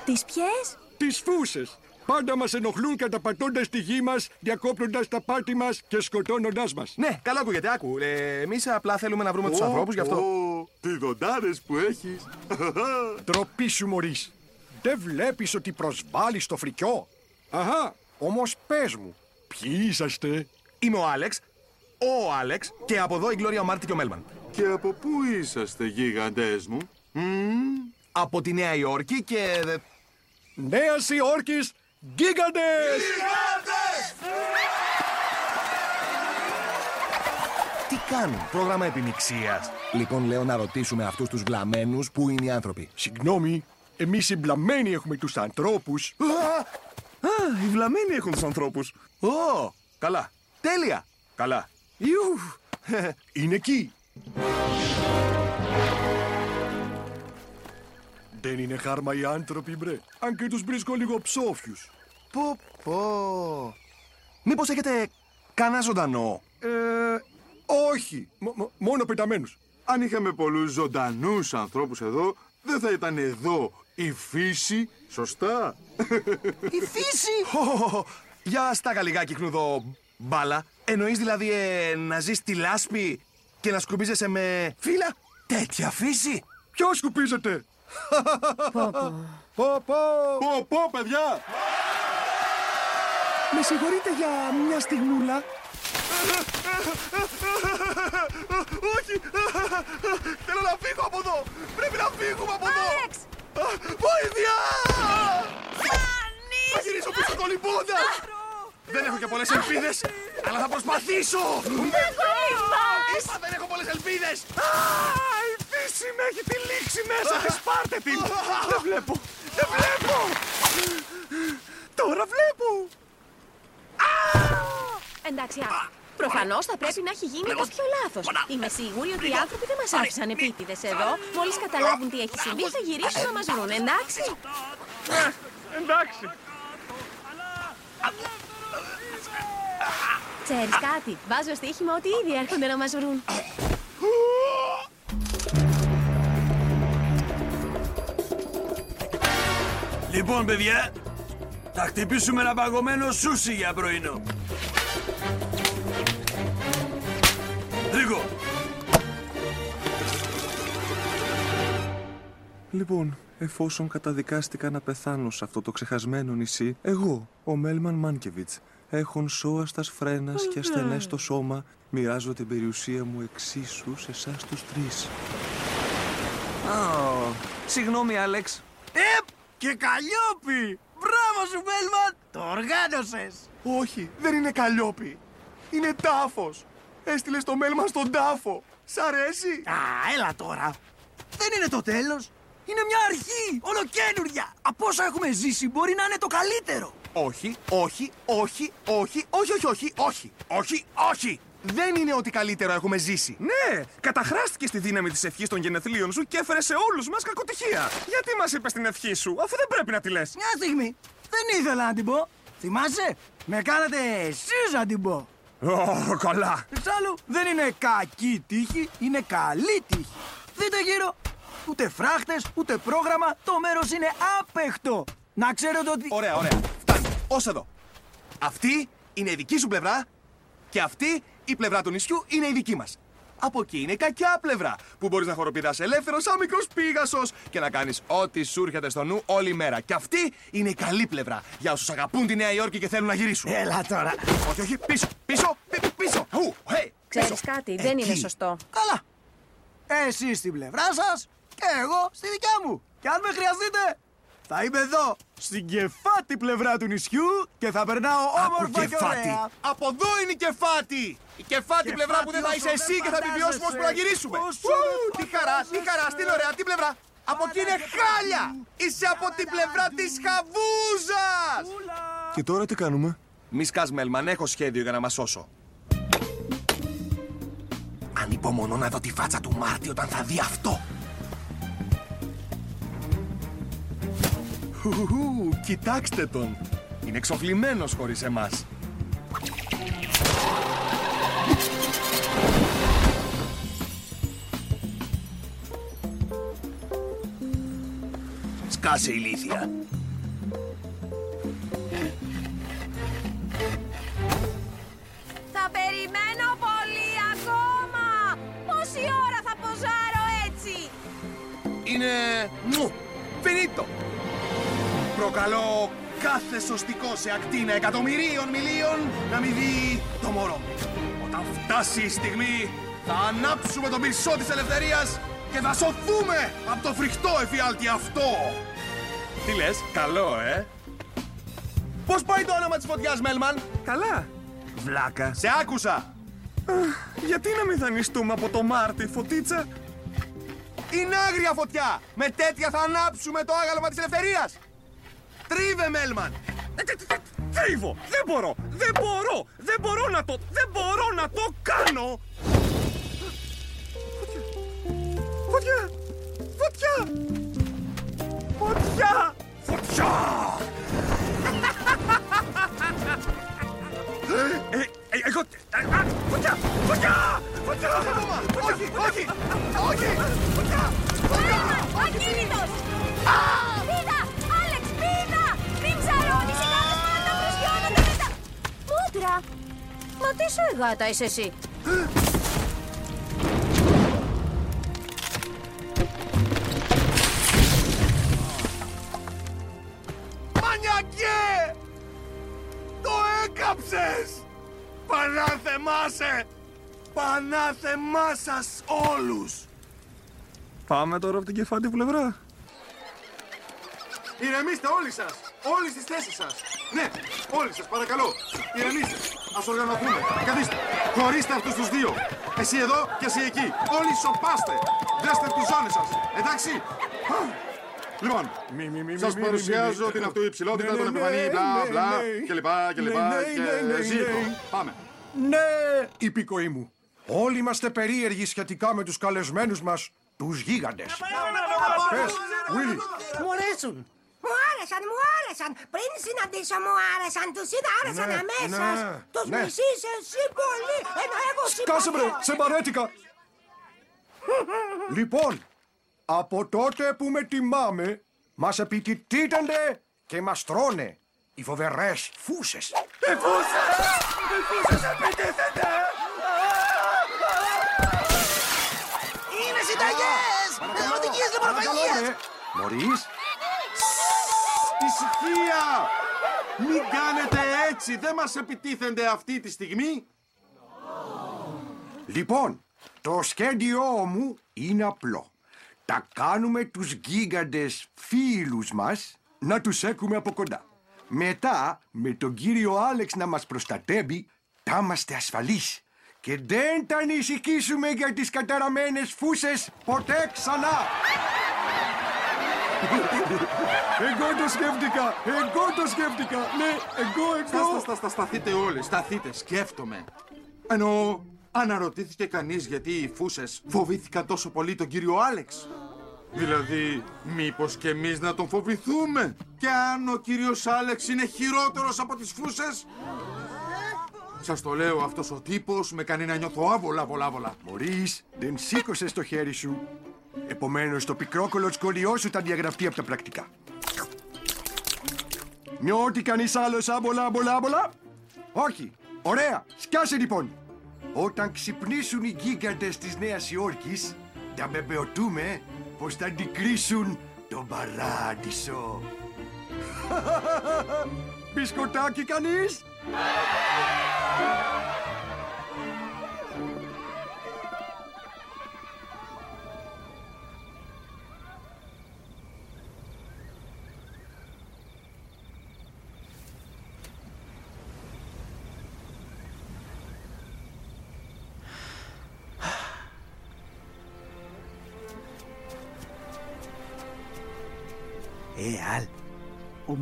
Τις ποιες; Τις φούσες. Πάντα μας ενοχλούν καταπατώντας τη γη μας, διακόπτοντας τα πάρτι μας και σκοτώνοντάς μας. Ναι, καλά ακούγεται, άκου. Ε, εμείς απλά θέλουμε να βρούμε τους ανθρώπους, γι' αυτό. Ω, τις δοντάρες που έχεις. Τροπή σου, Μωρίς. Δεν βλέπεις ότι προσβάλλεις το φρικιό; Αχα, όμως πες μου, ποιοι είσαστε; Είμαι ο Άλεξ, ο Άλεξ και από εδώ η Γκλώρια Μάρτι και ο Μέλμαν. Και από πού είσαστε, γίγαντές μου; Από τη Νέα Υόρκη και... Νέας Υόρκης, γίγαντες! Τι κάνουν, πρόγραμμα επιμηξίας. Λοιπόν, λέω να ρωτήσουμε αυτούς τους βλαμμένους πού είναι οι άνθρωποι. Συγγνώμη, εμείς οι μπλαμμένοι έχουμε τους ανθρώπους. Α, οι βλαμμένοι έχουν τους ανθρώπους. Ω, καλά. Τέλεια. Καλά. Ιου, είναι εκεί. Δεν είναι χάρμα οι άνθρωποι, μπρε. Αν και τους βρίσκω λίγο ψόφιους. Πω, πω. Μήπως έχετε κανένα ζωντανό; Ε, όχι. Μ- μ- μόνο πεταμένους. Αν είχαμε πολλούς ζωντανούς ανθρώπους εδώ, δεν θα ήταν εδώ η φύση, σωστά; Η φύση! Ω, Για στάκα λιγάκι κνούδο μπάλα. Εννοείς δηλαδή ε, να ζεις στη λάσπη και να σκουμπίζεσαι με φύλλα; Τέτοια φύση. Ποιος σκουπίζεται; Πω, πω. Πω, πω. Πω, πω, παιδιά! Με συγχωρείτε για μια στιγμούλα. Όχι! Θέλω να φύγω από εδώ! Πρέπει να φύγουμε από εδώ! Άλεξ! Α, Βοήθεια! Θα γυρίσω πίσω κολυμπώντα! Δεν έχω και πολλές ελπίδες, αλλά θα προσπαθήσω! Είπα δεν έχω πολλές ελπίδες! Α, Η φύση με έχει τυλίξει μέσα της, πάρτε την! Δεν βλέπω! Δεν βλέπω! Τώρα βλέπω! Εντάξει, Προφανώς θα πρέπει να έχει γίνει κάποιο λάθος. Είμαι σίγουρη ότι οι άνθρωποι δεν μας άφησαν επίτηδες εδώ. Μόλις καταλάβουν τι έχει συμβεί, θα γυρίσουν να μας βρουν, εντάξει. Εντάξει. Ξέρεις κάτι, βάζω στοίχημα ότι ήδη έρχονται να μας βρουν. Λοιπόν, παιδιά, θα χτυπήσουμε ένα παγωμένο σούσι για πρωινό. Ρίγο, Λοιπόν, εφόσον καταδικάστηκα να πεθάνω σε αυτό το ξεχασμένο νησί, εγώ, ο Μέλμαν Μάνκεβιτς, έχων σώαστας φρένας και ασθενές στο σώμα, μοιράζω την περιουσία μου εξίσου σε εσάς τους τρεις. Oh, συγγνώμη, Άλεξ. Επ! Και καλλιόπι! Μπράβο σου, Μπέλμαν! Το οργάνωσες! Όχι, δεν είναι καλλιόπι. Είναι τάφος. Έστειλες το μέλμα στον τάφο. Σ' αρέσει; Α, έλα τώρα! Δεν είναι το τέλος! Είναι μια αρχή! Ολοκένουργια! Από όσα έχουμε ζήσει μπορεί να είναι το καλύτερο! Όχι, όχι, όχι, όχι, όχι, όχι, όχι, όχι, όχι, όχι. Δεν είναι ότι καλύτερο έχουμε ζήσει. Ναι, καταχράστηκε στη δύναμη της ευχής των γενεθλίων σου και έφερε σε όλους μας κακοτυχία. Γιατί μας είπες την ευχή σου, αφού δεν πρέπει να τη λες; Μια στιγμή! Δεν ήθελα να την πω! Θυμάσαι; Με κάνατε εσείς να την πω! Ω, καλά. Εξάλλου, δεν είναι κακή τύχη, είναι καλή τύχη. Δείτε γύρω. Ούτε φράχτες, ούτε πρόγραμμα, το μέρος είναι άπεχτο. Να ξέρετε ότι... Ωραία, ωραία. Φτάνει. Ως εδώ. Αυτή είναι η δική σου πλευρά και αυτή η πλευρά του νησιού είναι η δική μας. Από εκεί είναι η κακιά πλευρά που μπορείς να χοροπηδάς ελεύθερος σαν μικρός πίγασος και να κάνεις ό,τι σου έρχεται στο νου όλη μέρα. Και αυτή είναι η καλή πλευρά για όσους αγαπούν τη Νέα Υόρκη και θέλουν να γυρίσουν. Έλα τώρα. Όχι, όχι, πίσω, πίσω, πι- πίσω. Ου, hey, Ξέρεις πίσω. κάτι, δεν είναι Εκεί. σωστό. Καλά. Εσείς στην πλευρά σας και εγώ στη δικιά μου. Και αν με χρειαστείτε, Θα είμαι εδώ, στην κεφάτη πλευρά του νησιού και θα περνάω όμορφα και ωραία. Από εδώ είναι η κεφάτη! Η κεφάτη Κεφάτη πλευρά που δεν θα όσο είσαι εσύ δεν και θα επιβιώσουμε ώσπου να φαντάζεσαι. γυρίσουμε. Όσο Ου, δεν Τι χαρά, τι χαρά, στην ωραία, τι πλευρά. Από εκεί είναι χάλια! Είσαι από την πλευρά της χαβούζας! Και τώρα τι κάνουμε; Μη σκάς, Μέλμαν, έχω σχέδιο για να μας σώσω. Ανυπομονώ να δω τη φάτσα του Μάρτι όταν θα δει αυτό. Χουχου, κοιτάξτε τον. Είναι εξοφλημένος χωρίς εμάς. Σκάσε ηλίθεια. Θα περιμένω πολύ ακόμα! Πόση ώρα θα ποζάρω έτσι! Είναι... μου, φινίτο. Προκαλώ κάθε σωστικό σε ακτίνα εκατομμυρίων μιλίων να μην δει το μωρό μου. Όταν φτάσει η στιγμή θα ανάψουμε τον πυρσό της ελευθερίας και θα σωθούμε από το φρικτό εφιάλτη αυτό. Τι λες, καλό ε; Πώς πάει το όνομα της φωτιάς, Μέλμαν; Καλά. Βλάκα. Σε άκουσα. Γιατί να μην δανειστούμε από το Μάρτι, φωτίτσα; Είναι άγρια φωτιά. Με τέτοια θα ανάψουμε το άγαλμα της ελευθερίας. Τρίβε, Μέλμαν. Τρίβω! Δεν μπορώ! Δεν μπορώ! Δεν μπορώ να το... Δεν μπορώ να το κάνω! Φωτιά! Φωτιά! Φωτιά! Φωτιά! Ε, ε, εγώ... ε, α, Φωτιά! Φωτιά! Φωτιά! Όχι, όχι, όχι! Μέλμαν, ακίνητος! Μα τι σου γάτα είσαι εσύ! Μανιακέ! Το έκαψες! Πανάθεμάσαι! Πανάθεμά σας όλους! Πάμε τώρα από την κεφάτη πλευρά. Ηρεμήστε όλοι σας! Όλοι στις θέσεις σας! Ναι, όλοι σας, παρακαλώ! Ηρεμήστε! Ας οργανωθούμε! Καθίστε! Χωρίστε αυτούς τους δύο! Εσύ εδώ και εσύ εκεί! Όλοι σοπάστε! Δέστε τις ζώνες σας! Εντάξει! Λοιπόν, σας παρουσιάζω την αυτοϊψηλότητα, τον επιφανή, μπλα μπλα και λοιπά και λοιπά και ζήτω. Πάμε. Ναι, υπηκοή μου. Όλοι είμαστε περίεργοι σχετικά με τους καλεσμένους μας, τους γίγαντες. Πες, Willy. Μου αρέσουν. Μου άρεσαν, μου άρεσαν. Πριν συναντήσω μου άρεσαν. Τους είδα άρεσαν Ναι, αμέσως. ναι, Τους ναι. μισείς εσύ πολύ. Ενώ εγώ Σκάσε μπρε, σε παρέτηκα. λοιπόν, από τότε που με τιμάμε, μας επιτητήτενται και μας τρώνε οι φοβερές φούσες. Οι φούσες! Οι φούσες επιτίθενται! Είναι συνταγές. Δημοτικής λιμονοφαγίας. Μωρίς. Ησυχία! Μην κάνετε έτσι! Δεν μας επιτίθενται αυτή τη στιγμή! Λοιπόν, το σχέδιό μου είναι απλό. Τα κάνουμε τους γίγαντες φίλους μας να τους έχουμε από κοντά. Μετά, με τον κύριο Άλεξ να μας προστατεύει, θα είμαστε ασφαλείς. Και δεν θα ανησυχήσουμε για τις καταραμένες φούσες ποτέ ξανά. Εγώ το σκέφτηκα, εγώ το σκέφτηκα. Ναι, εγώ, εγώ. Στά, στά, στά, σταθείτε όλοι, σταθείτε, σκέφτομαι. Εννοώ, αναρωτήθηκε κανείς γιατί οι φούσες φοβήθηκαν τόσο πολύ τον κύριο Άλεξ. Δηλαδή, μήπως και εμείς να τον φοβηθούμε; Και αν ο κύριος Άλεξ είναι χειρότερος από τις φούσες; Σας το λέω, αυτός ο τύπος με κάνει να νιώθω άβολα, άβολα, άβολα. Μωρίς, δεν σήκωσες το χέρι σου. Επομένως, το πικρόκολο σκολιό σου θα διαγραφτεί από τα πρακτικά. Νιώθει κανείς άλλος άμπολα, άμπολα, άμπολα; Όχι. Ωραία. Σκάσε λοιπόν. Όταν ξυπνήσουν οι γίγαντες της Νέας Υόρκης, θα βεβαιωτούμε πως θα αντικρίσουν τον παράδεισο. Μπισκοτάκι κανείς;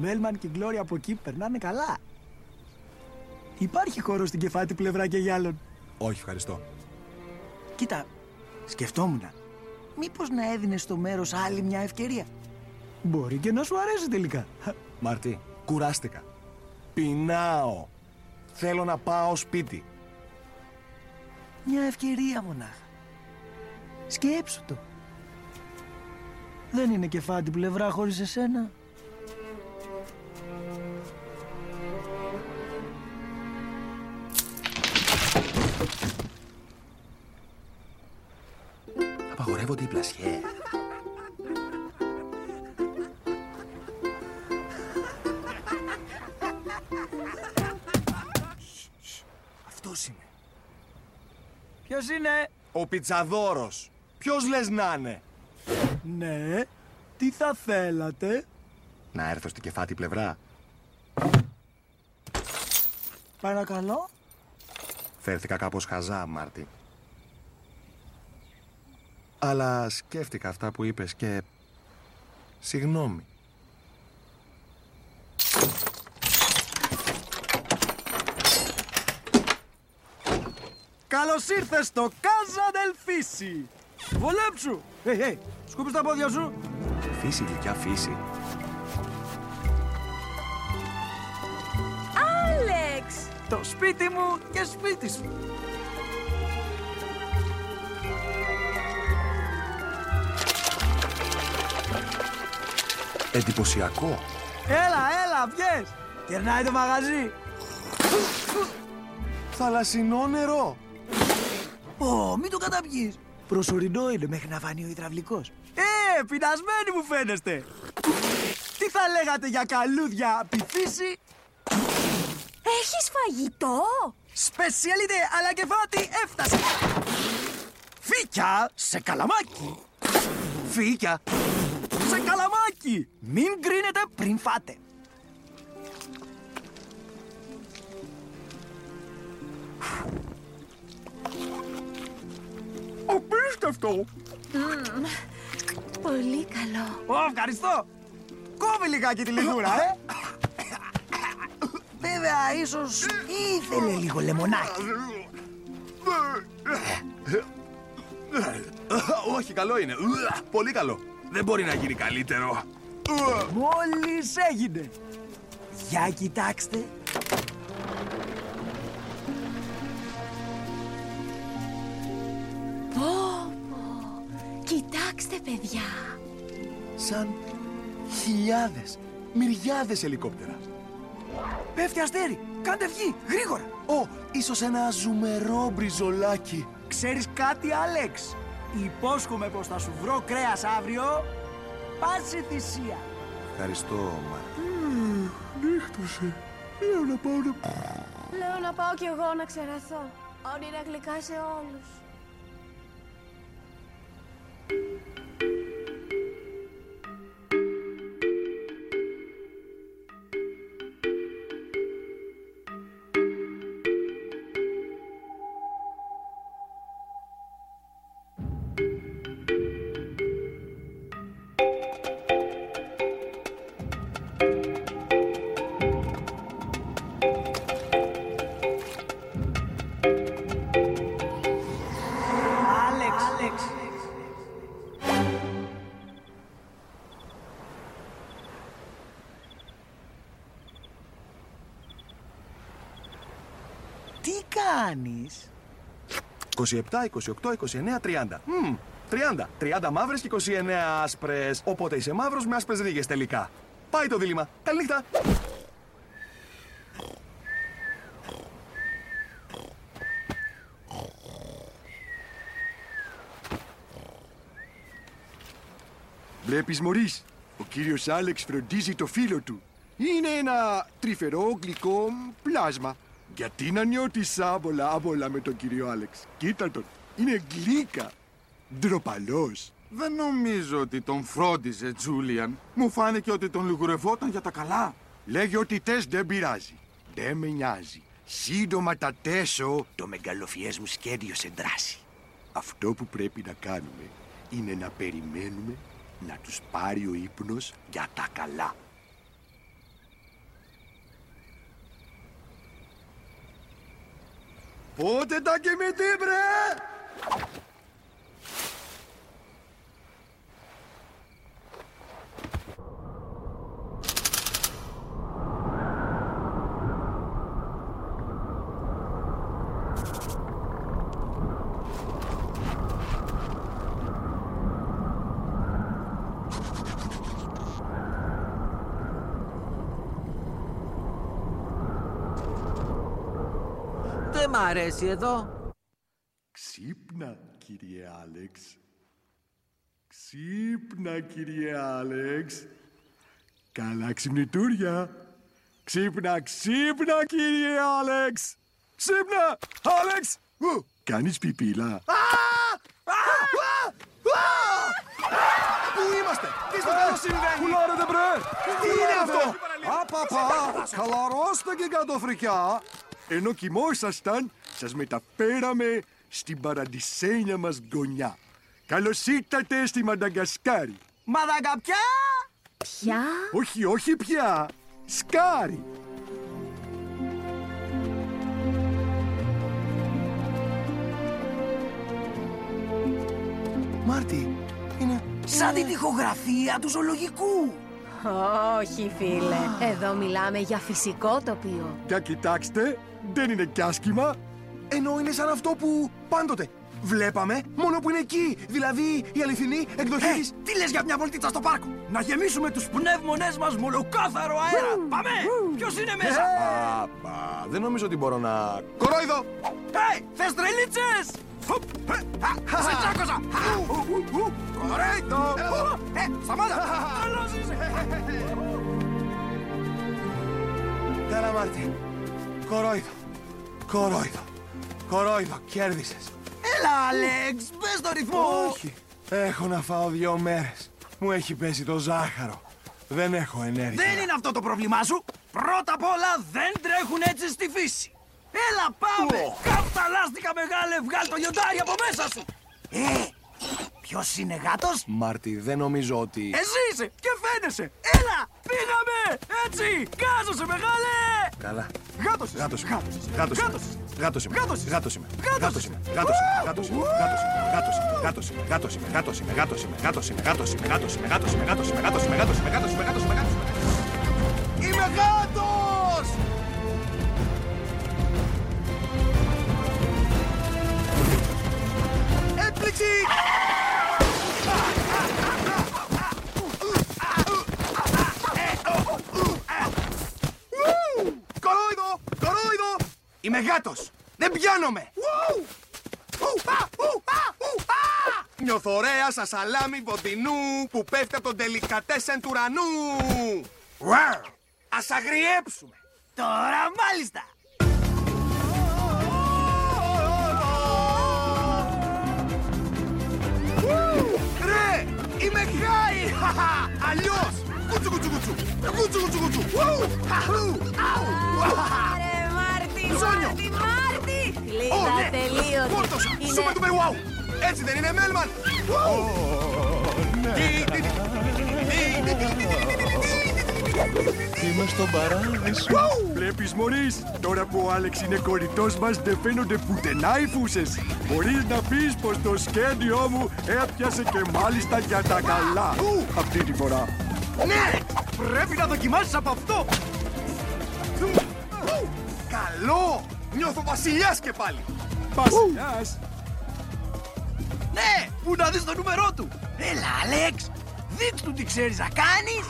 Μέλμαν και η Γκλώρια από εκεί περνάνε καλά. Υπάρχει χώρο στην κεφάτη πλευρά και για άλλον. Όχι, ευχαριστώ. Κοίτα, σκεφτόμουν. Μήπως να έδινες στο μέρος άλλη μια ευκαιρία; Μπορεί και να σου αρέσει τελικά. Μάρτι, κουράστηκα. Πεινάω. Θέλω να πάω σπίτι. Μια ευκαιρία μονάχα. Σκέψου το. Δεν είναι κεφάτη πλευρά χωρίς εσένα. Απαγορεύονται οι πλασιέ. Αυτός είναι. Ποιος είναι; Ο πιτσαδόρος. Ποιος λες να είναι; Ναι, τι θα θέλατε; Να έρθω στην κεφάτη πλευρά. Παρακαλώ. Φέρθηκα κάπως χαζά, Μάρτι. Αλλά σκέφτηκα αυτά που είπες και... Συγγνώμη. Καλώς ήρθες στο Casa del Fisi. Βολέψου. Ε, ε, σκούπεις τα πόδια σου. Φύση, γλυκιά φύση. Άλεξ! Το σπίτι μου και σπίτι σου. Εντυπωσιακό. Έλα, έλα, βγες. Κερνάει το μαγαζί. Θαλασσινό νερό. Ω, μην το καταπιείς. Προσωρινό είναι μέχρι να φανεί ο υδραυλικός. Ε, πεινασμένοι μου φαίνεστε. Τι θα λέγατε για καλούδια από τη φύση. Έχεις φαγητό! Σπεσιαλίτε, αλλά και φάτι έφτασε. Φύκια σε καλαμάκι. Φύκια σε καλαμάκι. Μην κρίνετε πριν φάτε. Απίστευτο. Πολύ καλό. Ω, ευχαριστώ. Κόβει λιγάκι τη λιγούρα, ε. Βέβαια, ίσως ήθελε λίγο λεμονάκι. Όχι, καλό είναι. Πολύ καλό. Δεν μπορεί να γίνει καλύτερο. Μόλις έγινε. Για κοιτάξτε. Πω, πω. Κοιτάξτε, παιδιά. Σαν χιλιάδες, μυριάδες ελικόπτερα. Πέφτει αστέρι. Κάντε βγει, γρήγορα. Ω, ίσως ένα ζουμερό μπριζολάκι. Ξέρεις κάτι, Άλεξ; Υπόσχομαι πως θα σου βρω κρέας αύριο. Πάση θυσία. Ευχαριστώ, Μάρτι. Νύχτωσε. Λέω να πάω να... Λέω να πάω κι εγώ να ξεραθώ. Όνειρα γλυκά σε όλους. 27, 28, 29, 30. Μμμ, 30. 30 μαύρες και 29 άσπρες. Οπότε είσαι μαύρος με άσπρες ρίγες τελικά. Πάει το δίλημα. Καληνύχτα. Βλέπεις, Μωρίς, ο κύριος Άλεξ φροντίζει το φίλο του. Είναι ένα τρυφερό γλυκό πλάσμα. Γιατί να νιώθεις άμπολα άμπολα με τον κύριο Άλεξ; Κοίτα τον, είναι γλύκα. Ντροπαλός. Δεν νομίζω ότι τον φρόντιζε, Τζούλιαν. Μου φάνηκε ότι τον λιγουρευόταν για τα καλά. Λέγε ότι τες δεν πειράζει. Δεν με νοιάζει. Σύντομα τα τέσω το μεγαλοφιές μου σχέδιο σε δράση. Αυτό που πρέπει να κάνουμε είναι να περιμένουμε να τους πάρει ο ύπνος για τα καλά. Puta que me tibre! Αρέσει εδώ. Ξύπνα, κύριε Άλεξ. Ξύπνα, κύριε Άλεξ. Καλά ξυπνητούρια. Ξύπνα, ξύπνα, κύριε Άλεξ. Ξύπνα, Άλεξ. Ου, Κάνεις πιπίλα. Πού είμαστε, τι στο τέλος συμβαίνει; Κουλάρετε, μπρε; Τι είναι αυτό; Απαπα, χαλαρώστε γιγαντοφρικιά. Ενώ κοιμόσασταν, σας μεταφέραμε στην παραντισένια μας γωνιά. Καλώς ήρθατε στη Μανταγκασκάρη. Μαδαγκαπιά! Ποια; Όχι, όχι πια. Σκάρι. Μάρτι, είναι... Σαν την τυχογραφία του ζωολογικού. Όχι, φίλε. Εδώ μιλάμε για φυσικό τοπίο. Για κοιτάξτε, δεν είναι κι άσχημα. Ενώ είναι σαν αυτό που πάντοτε βλέπαμε, μόνο που είναι εκεί. Δηλαδή η αληθινή εκδοχή Ε, της... τι λες για μια βολτίτσα στο πάρκο; Να γεμίσουμε τους πνεύμονές μας με ολοκάθαρο αέρα. Πάμε! Ποιος είναι μέσα; Απα, δεν νομίζω ότι μπορώ να... Κορόιδο! Ε, θες τρελίτσες! Φουπ, ε, α, Σε τσάκωσα! Α, ου, ου, ου, Κορέιτο! Ε, σταμάτα! Καλώς είσαι! Έλα Μάρτι. Κορόιδο. Κορόιδο. Κορόιδο. Κέρδισες. Έλα, Άλεξ, πες το ρυθμό! Όχι. Έχω να φάω δύο μέρες. Μου έχει πέσει το ζάχαρο. Δεν έχω ενέργεια. Δεν είναι αυτό το πρόβλημά σου. Πρώτα απ' όλα δεν τρέχουν έτσι στη φύση. Έλα πάμε! Κάπτα λάστιχα μεγάλε, βγάλ το λιοντάρι από μέσα σου! Ε, ποιος είναι γάτος? Μάρτι, δεν νομίζω ότι... Εσύ είσαι και φαίνεσαι! Έλα, πήγαμε! Έτσι, κάζωσε μεγάλε! Καλά. Γάτος είσαι. Γάτος είμαι. Γάτος είσαι. Γάτος είμαι. Γάτος είσαι. Γάτος είμαι. Γάτος είσαι. Γάτος είμαι. Γάτος Γάτος είσαι. είμαι. Γάτος είμαι. Γάτος είμαι. Γάτος είμαι. Γάτος είμαι. Γάτος είμαι. Γάτος είμαι. Γάτος είμαι. Γάτος είμαι. Γάτος είμαι. Γάτος είμαι. Γάτος είμαι. Γάτος είμαι. Γάτος είμαι. Γάτος είμαι. Γάτος είμαι. Γάτος είμαι. Γάτος είμαι. Είμαι γάτος! Έκπληξη! Κορόιδο! Κορόιδο! Είμαι γάτος! Δεν πιάνομαι! Νιώθω ωραία σαν σαλάμι βοδινού που πέφτει από τον τελικατέσεν του ουρανού! Ας αγριέψουμε! Τώρα μάλιστα! Χάι! Αλλιώς! Κουτσου κουτσου κουτσου! Κουτσου κουτσου κουτσου! Ου! Αχου! Αου! Άρε, Μάρτι, Ζώνιο! Μάρτι, Μάρτι! Ω, Κλείδα ναι! τελείωσε. Φόρτωσα! Είναι- Σούπερ ντούπερ wow! Έτσι δεν είναι, Μέλμαν! Είμαι στον παράδεισο. Βλέπεις, Μωρίς, τώρα που ο Άλεξ είναι κοριτός μας δεν φαίνονται πουθενά οι φούσες. Μπορείς να πεις πως το σχέδιό μου έπιασε και μάλιστα για τα καλά. Αυτή τη φορά. Ναι! Πρέπει να δοκιμάσεις από αυτό! Καλό! Νιώθω βασιλιάς και πάλι! Βασιλιάς. Ναι! Πού να δεις το νούμερό του! Έλα, Άλεξ! Δείξ' του τι ξέρεις να κάνεις!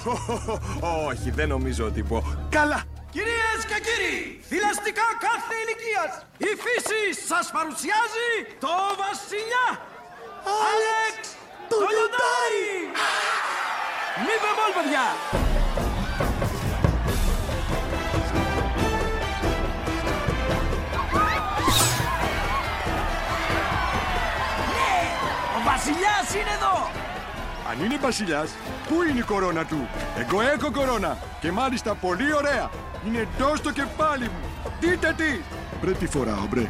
Όχι, δεν νομίζω ότι πω. Καλά! Κυρίες και κύριοι, θηλαστικά κάθε ηλικίας, η φύση σας παρουσιάζει το βασιλιά! Άλεξ, το λιοντάρι! Μη βεμόλ, παιδιά! Ναι, ο βασιλιάς είναι εδώ! Αν είναι βασιλιάς, πού είναι η κορώνα του; Εγώ έχω κορώνα. Και μάλιστα πολύ ωραία. Είναι εντός στο κεφάλι μου. Δείτε τι. Μπρε τι φοράω, μπρε.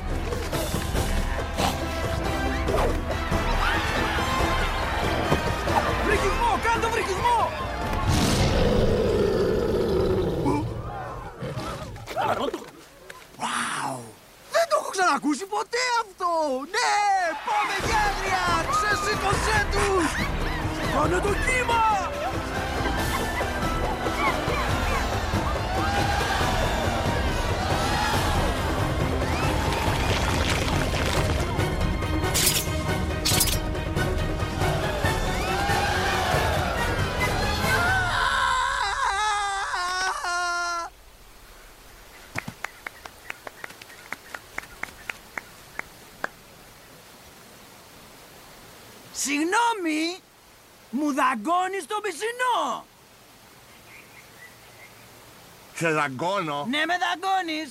Βρε γυμό, κάνε πολιτισμό. Wow. Δεν το έχω ξανακούσει ποτέ αυτό. Ναι, πάμε για άγρια. Ξεσήκωσέ τους. Κάνε το Σε δαγκώνω. Ναι, με δαγκώνεις.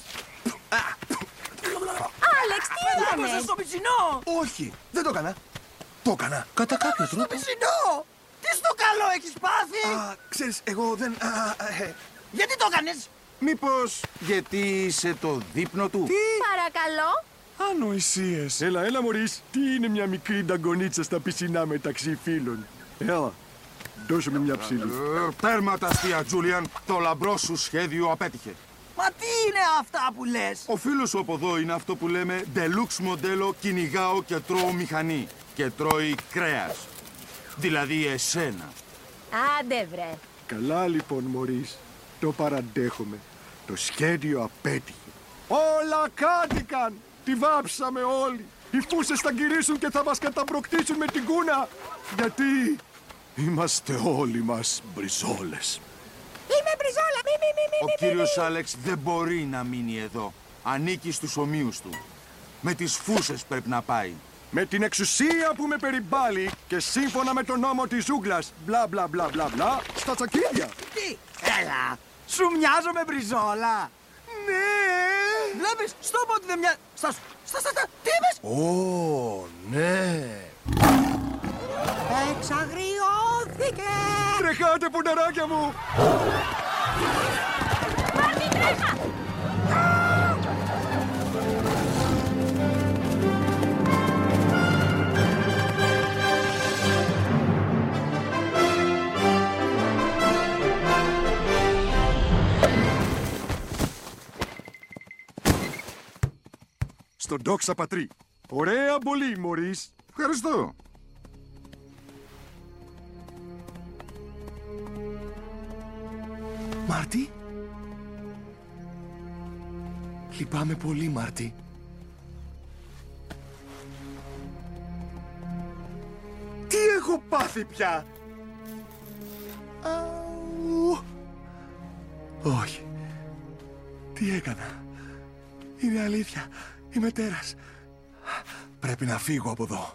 Άλεξ, τι Με δάγκωσες έκανες. στο πισινό. Όχι, δεν το έκανα. Το έκανα. Κατά κάποιο Στο τρόπο. πισινό. Τι στο καλό έχεις πάθει; Α, ξέρεις, εγώ δεν... α, ε, Γιατί το έκανες; Μήπως γιατί είσαι το δείπνο του; Παρακαλώ. Ανοησίες. Έλα, έλα, Μωρίς. Τι είναι μια μικρή νταγκονίτσα στα πισινά μεταξύ φίλων; Έλα, δώσε με μια ψήλη. Ε, Τέρμα τα αστεία, Τζούλιαν. Το λαμπρό σου σχέδιο απέτυχε. Μα τι είναι αυτά που λες; Ο φίλος σου από εδώ είναι αυτό που λέμε deluxe μοντέλο κυνηγάω και τρώω μηχανή. Και τρώει κρέας. Δηλαδή εσένα. Άντε βρε. Καλά λοιπόν, Μωρίς. Το παραντέχομαι. Το σχέδιο απέτυχε. Όλα κάτηκαν. Τη βάψαμε όλοι. Οι φούσες θα γυρίσουν και θα μας καταπροκτήσουν με την κούνα. Γιατί είμαστε όλοι μας μπριζόλες. Είμαι μπριζόλα, μη, μη, μη, μη, Ο μη, μη, κύριος μη. Άλεξ δεν μπορεί να μείνει εδώ. Ανήκει στους ομοίους του. Με τις φούσες πρέπει να πάει. Με την εξουσία που με περιβάλλει και σύμφωνα με τον νόμο της ζούγκλας, μπλα μπλα μπλα μπλα μπλα, στα τσακίδια. Τι, έλα. Σου μοιάζω με μπριζόλα. Ναι. Βλέπεις, στο είπα ότι δεν μοιάζει. Στα, στα, στα, στα, τι είπες; Ω, ναι. Εξαγριώθηκε. Τρεχάτε πουνταράκια μου. Στον Δόξα Πατρί. Ωραία πολύ, Μωρίς. Ευχαριστώ. Μάρτι; Λυπάμαι πολύ, Μάρτι. Τι έχω πάθει πια; Αου. Όχι. Τι έκανα; Είναι αλήθεια. Είμαι τέρας. Πρέπει να φύγω από εδώ.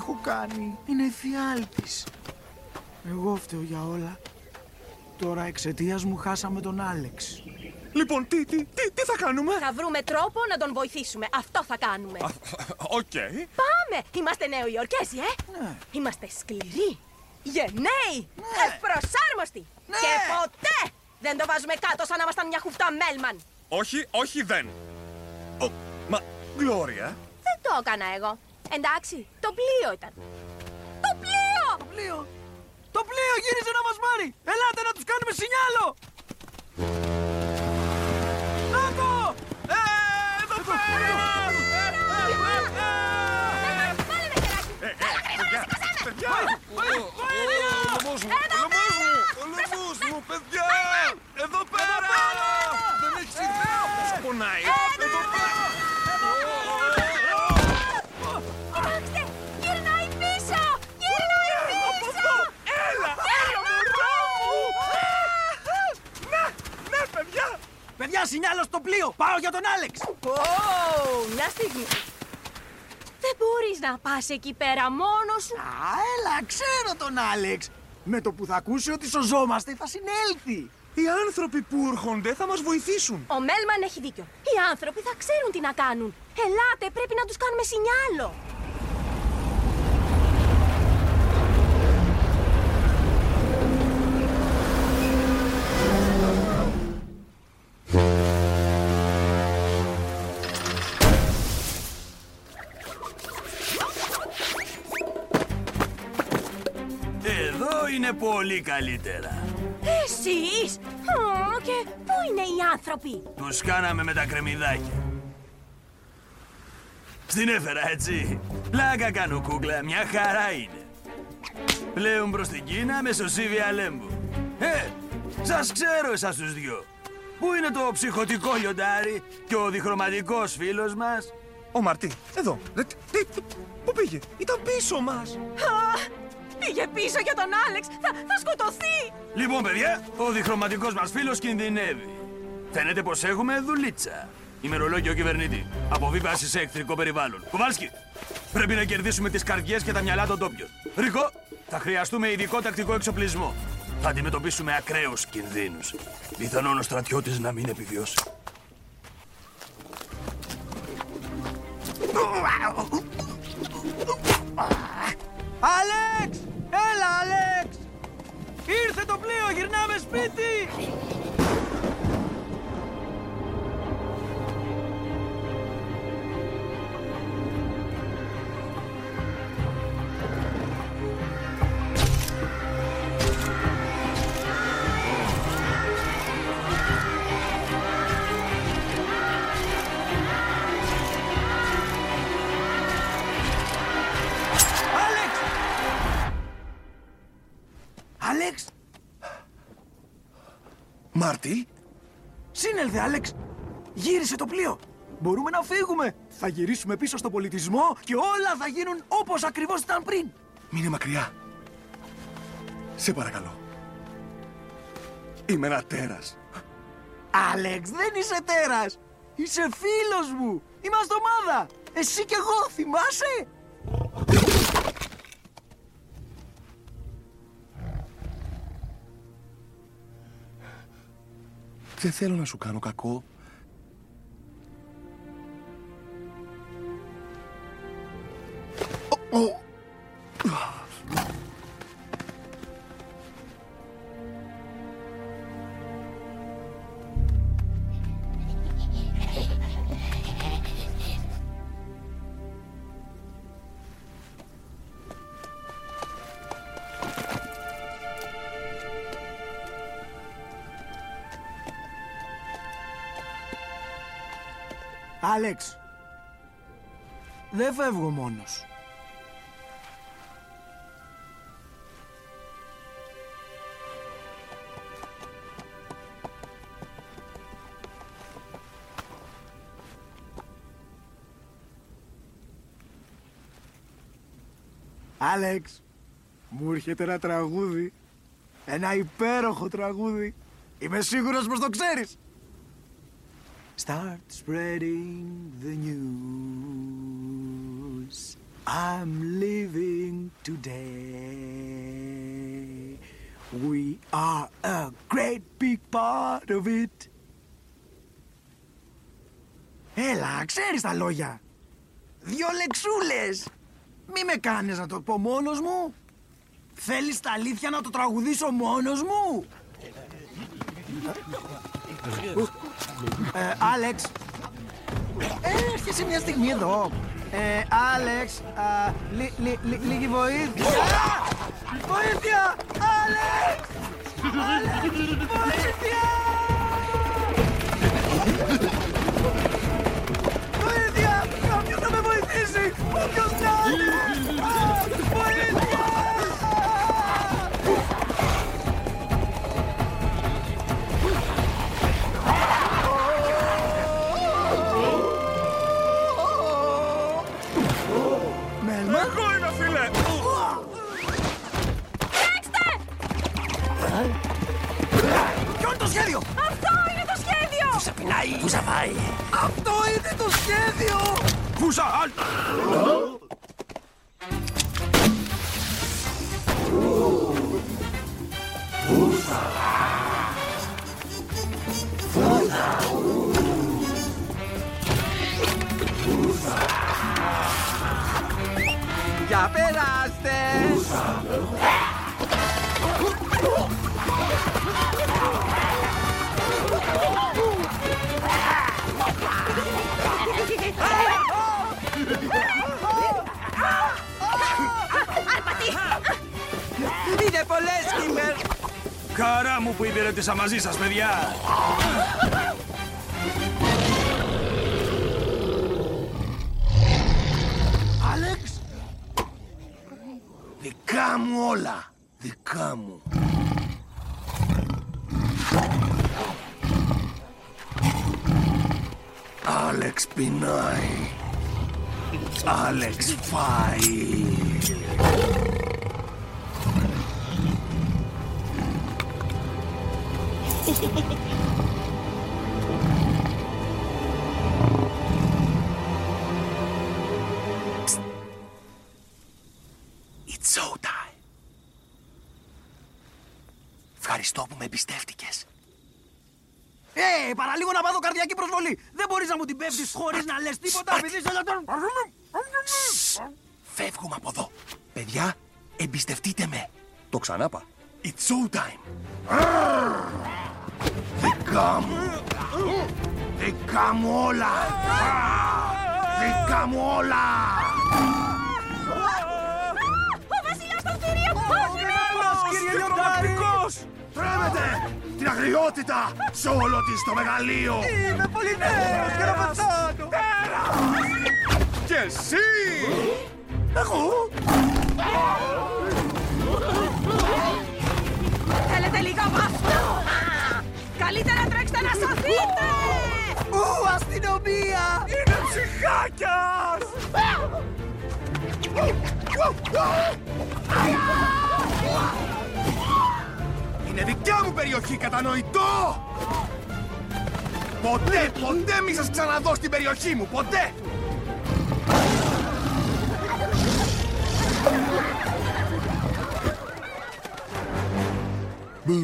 Έχω κάνει. Είναι εφιάλτης. Εγώ φταίω για όλα. Τώρα εξαιτίας μου χάσαμε τον Άλεξ. Λοιπόν, τι, τι, τι, τι θα κάνουμε; Θα βρούμε τρόπο να τον βοηθήσουμε. Αυτό θα κάνουμε. Οκ. Πάμε! Είμαστε Νεοϊορκέζοι, ε! Είμαστε σκληροί, γενναίοι, ευπροσάρμοστοι. Και ποτέ δεν το βάζουμε κάτω σαν να ήμασταν μια χούφτα Μέλμαν. Όχι, όχι, δεν. Ω, μα, Γλώρια. Δεν το έκανα εγώ. Εντάξει, το πλοίο ήταν. Το πλοίο! Το πλοίο! Το πλοίο γύρισε να μας πάρει! Ελάτε να τους κάνουμε σινιάλο! Να το! Ε, εδώ πέρα! Παιδιά! Ο λαιμός μου! Ο λαιμός μου! Ο λαιμός μου, παιδιά! Εδώ πέρα! Δεν έχεις ιδέα πώς πονάει! Παιδιά, σινιάλο στο πλοίο! Πάω για τον Άλεξ! Ω, μια στιγμή. Δεν μπορείς να πας εκεί πέρα μόνος σου. Α, έλα, ξέρω τον Άλεξ! Με το που θα ακούσει ότι σωζόμαστε θα συνέλθει! Οι άνθρωποι που έρχονται θα μας βοηθήσουν. Ο Μέλμαν έχει δίκιο. Οι άνθρωποι θα ξέρουν τι να κάνουν. Ελάτε, πρέπει να τους κάνουμε σινιάλο. Εδώ είναι πολύ καλύτερα. Εσείς! Ω, και πού είναι οι άνθρωποι; Τους κάναμε με τα κρεμμυδάκια. Στην έφερα, έτσι. Πλάκα κάνω κούκλα, μια χαρά είναι. Πλέον προς την Κίνα με σωσίβια αλέμπου. Ε, σας ξέρω εσάς τους δυο. Πού είναι το ψυχοτικό λιοντάρι και ο διχρωματικός φίλος μας; Ο Μαρτί, εδώ. Ρε, τι, τι, πού πήγε, ήταν πίσω μας. Α, πήγε πίσω για τον Άλεξ. Θα, θα σκοτωθεί. Λοιπόν, παιδιά, ο διχρωματικός μας φίλος κινδυνεύει. Φαίνεται πως έχουμε δουλίτσα. Ημερολόγιο κυβερνητή. Αποβίβαση σε εχθρικό περιβάλλον. Κουβάλσκι, πρέπει να κερδίσουμε τις καρδιές και τα μυαλά των τόπιων. Ρίκο, θα χρειαστούμε ειδικό τακτικό εξοπλισμό. Θα αντιμετωπίσουμε ακραίους κινδύνους. Πιθανόν ο στρατιώτης να μην επιβιώσει. Άλεξ! Έλα, Άλεξ! Ήρθε το πλοίο, γυρνάμε σπίτι! Μάρτι, Σύνελθε, Άλεξ! Γύρισε το πλοίο! Μπορούμε να φύγουμε! Θα γυρίσουμε πίσω στο πολιτισμό και όλα θα γίνουν όπως ακριβώς ήταν πριν! μείνε μακριά. Σε παρακαλώ. Είμαι ένα τέρας. Άλεξ, δεν είσαι τέρας! Είσαι φίλος μου! Είμαστε ομάδα! Εσύ κι εγώ, θυμάσαι! Δεν θέλω να σου κάνω κακό. Ω, Άλεξ, δεν φεύγω μόνος. Άλεξ, μου έρχεται ένα τραγούδι. Ένα υπέροχο τραγούδι. Είμαι σίγουρος πως το ξέρεις. Start spreading the news. I'm living today. We are a great big part of it. Έλα, ξέρεις τα λόγια. Δυο λεξούλες. Μη με κάνεις να το πω μόνος μου. Θέλεις τα αλήθεια να το τραγουδήσω μόνος μου. Ε, Άλεξ. Ε, έρχεσαι μια στιγμή εδώ. Ε, Άλεξ, α, λι- λι- λι- λίγη βοήθεια. Βοήθεια! Άλεξ! Άλεξ, βοήθεια! Βοήθεια! Κάποιος να με βοηθήσει! Όποιος να πάει. Αυτό είναι το σχέδιο! Φούσα, μου που υπηρέτησα μαζί σας, παιδιά! Χωρίς να λες τίποτα επειδή σε τον... Φεύγουμε από εδώ. Παιδιά, εμπιστευτείτε με. Το ξανάπα. It's showtime. Δικά μου. Δικά μου όλα. Δικά μου όλα. Ο βασιλιάς των θηρίων! κύριε Λιοντάρη! Τρέμετε την αγριότητα σε όλο της το μεγαλείο. Είμαι πολύ νέος και να πεθάνω! Και εσύ. Εγώ! Θέλετε λίγο από αυτό! Καλύτερα τρέξτε να σωθείτε! Ου, αστυνομία! Είναι ψυχάκιας! Είναι δικιά μου περιοχή, κατανοητό! Ποτέ, ποτέ μη σας ξαναδώ στην περιοχή μου, ποτέ! Ναι,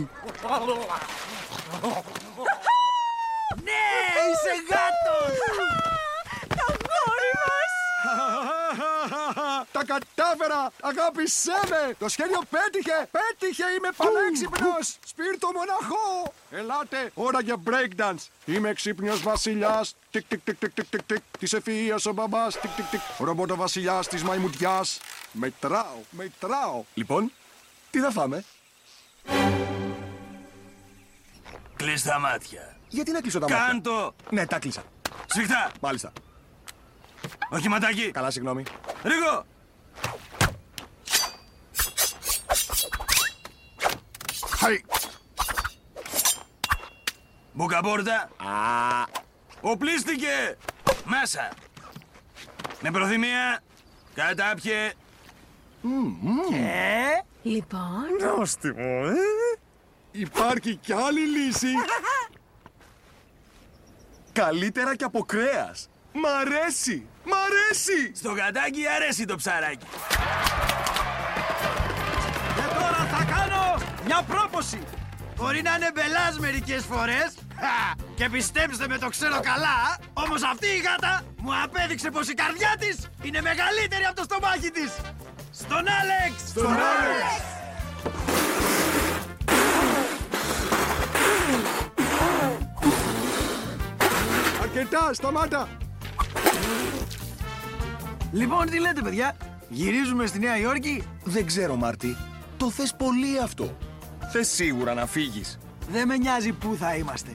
είσαι γάτος! Το γόρι μας! Τα κατάφερα! Αγάπησέ με! Το σχέδιο πέτυχε! Πέτυχε! Είμαι πανέξυπνος! Σπίρτο μοναχό! Ελάτε! Ώρα για breakdance! Είμαι ξύπνιος βασιλιάς! Τικ τικ τικ τικ τικ τικ τικ Της ευφυΐας ο μπαμπάς! Τικ τικ τικ Ρομπότο βασιλιάς της μαϊμουδιάς! Μετράω! Μετράω! Λοιπόν, τι θα φάμε; Κλείσ' τα μάτια. Γιατί να κλείσω τα μάτια; Κάντο! Ναι, τα 'κλεισα. Σφιχτά! Μάλιστα. Όχι ματάκι! Καλά, συγγνώμη. Ρίγο! Χαϊ! Μπουκαπόρτα! Α, Οπλίστηκε! Μέσα! Με προθυμία! Κατάπιε! Και... Λοιπόν. Νόστιμο, ε. Υπάρχει κι άλλη λύση. Καλύτερα και από κρέας. Μ' αρέσει! Μ' αρέσει! Στο γαντάκι αρέσει το ψαράκι. Και τώρα θα κάνω μια πρόποση. Μπορεί να είναι μπελάς μερικές φορές. χα, Και πιστέψτε με το ξέρω καλά. Όμως αυτή η γάτα μου απέδειξε πως η καρδιά της είναι μεγαλύτερη από το στομάχι της. Στον Άλεξ! Στον Άλεξ! Αρκετά, σταμάτα! Λοιπόν, τι λέτε, παιδιά; Γυρίζουμε στη Νέα Υόρκη. Δεν ξέρω, Μάρτι. Το θες πολύ αυτό. Θες σίγουρα να φύγεις. Δεν με νοιάζει πού θα είμαστε.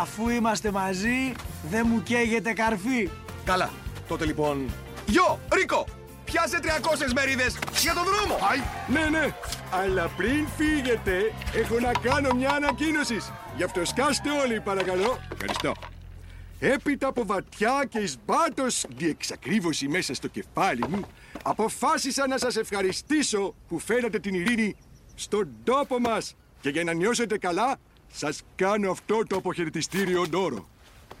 Αφού είμαστε μαζί, δεν μου καίγεται καρφί. Καλά. Τότε λοιπόν... Γιο, Ρίκο! Πιάσε 300 μερίδες για τον δρόμο! Αι, ναι, ναι. Αλλά πριν φύγετε, έχω να κάνω μια ανακοίνωση. Γι' αυτό σκάστε όλοι, παρακαλώ. Ευχαριστώ. Έπειτα από βαθιά και εις βάτος διεξακρίβωση μέσα στο κεφάλι μου, αποφάσισα να σας ευχαριστήσω που φέρατε την ειρήνη στον τόπο μας. Και για να νιώσετε καλά, σας κάνω αυτό το αποχαιρετιστήριο δώρο.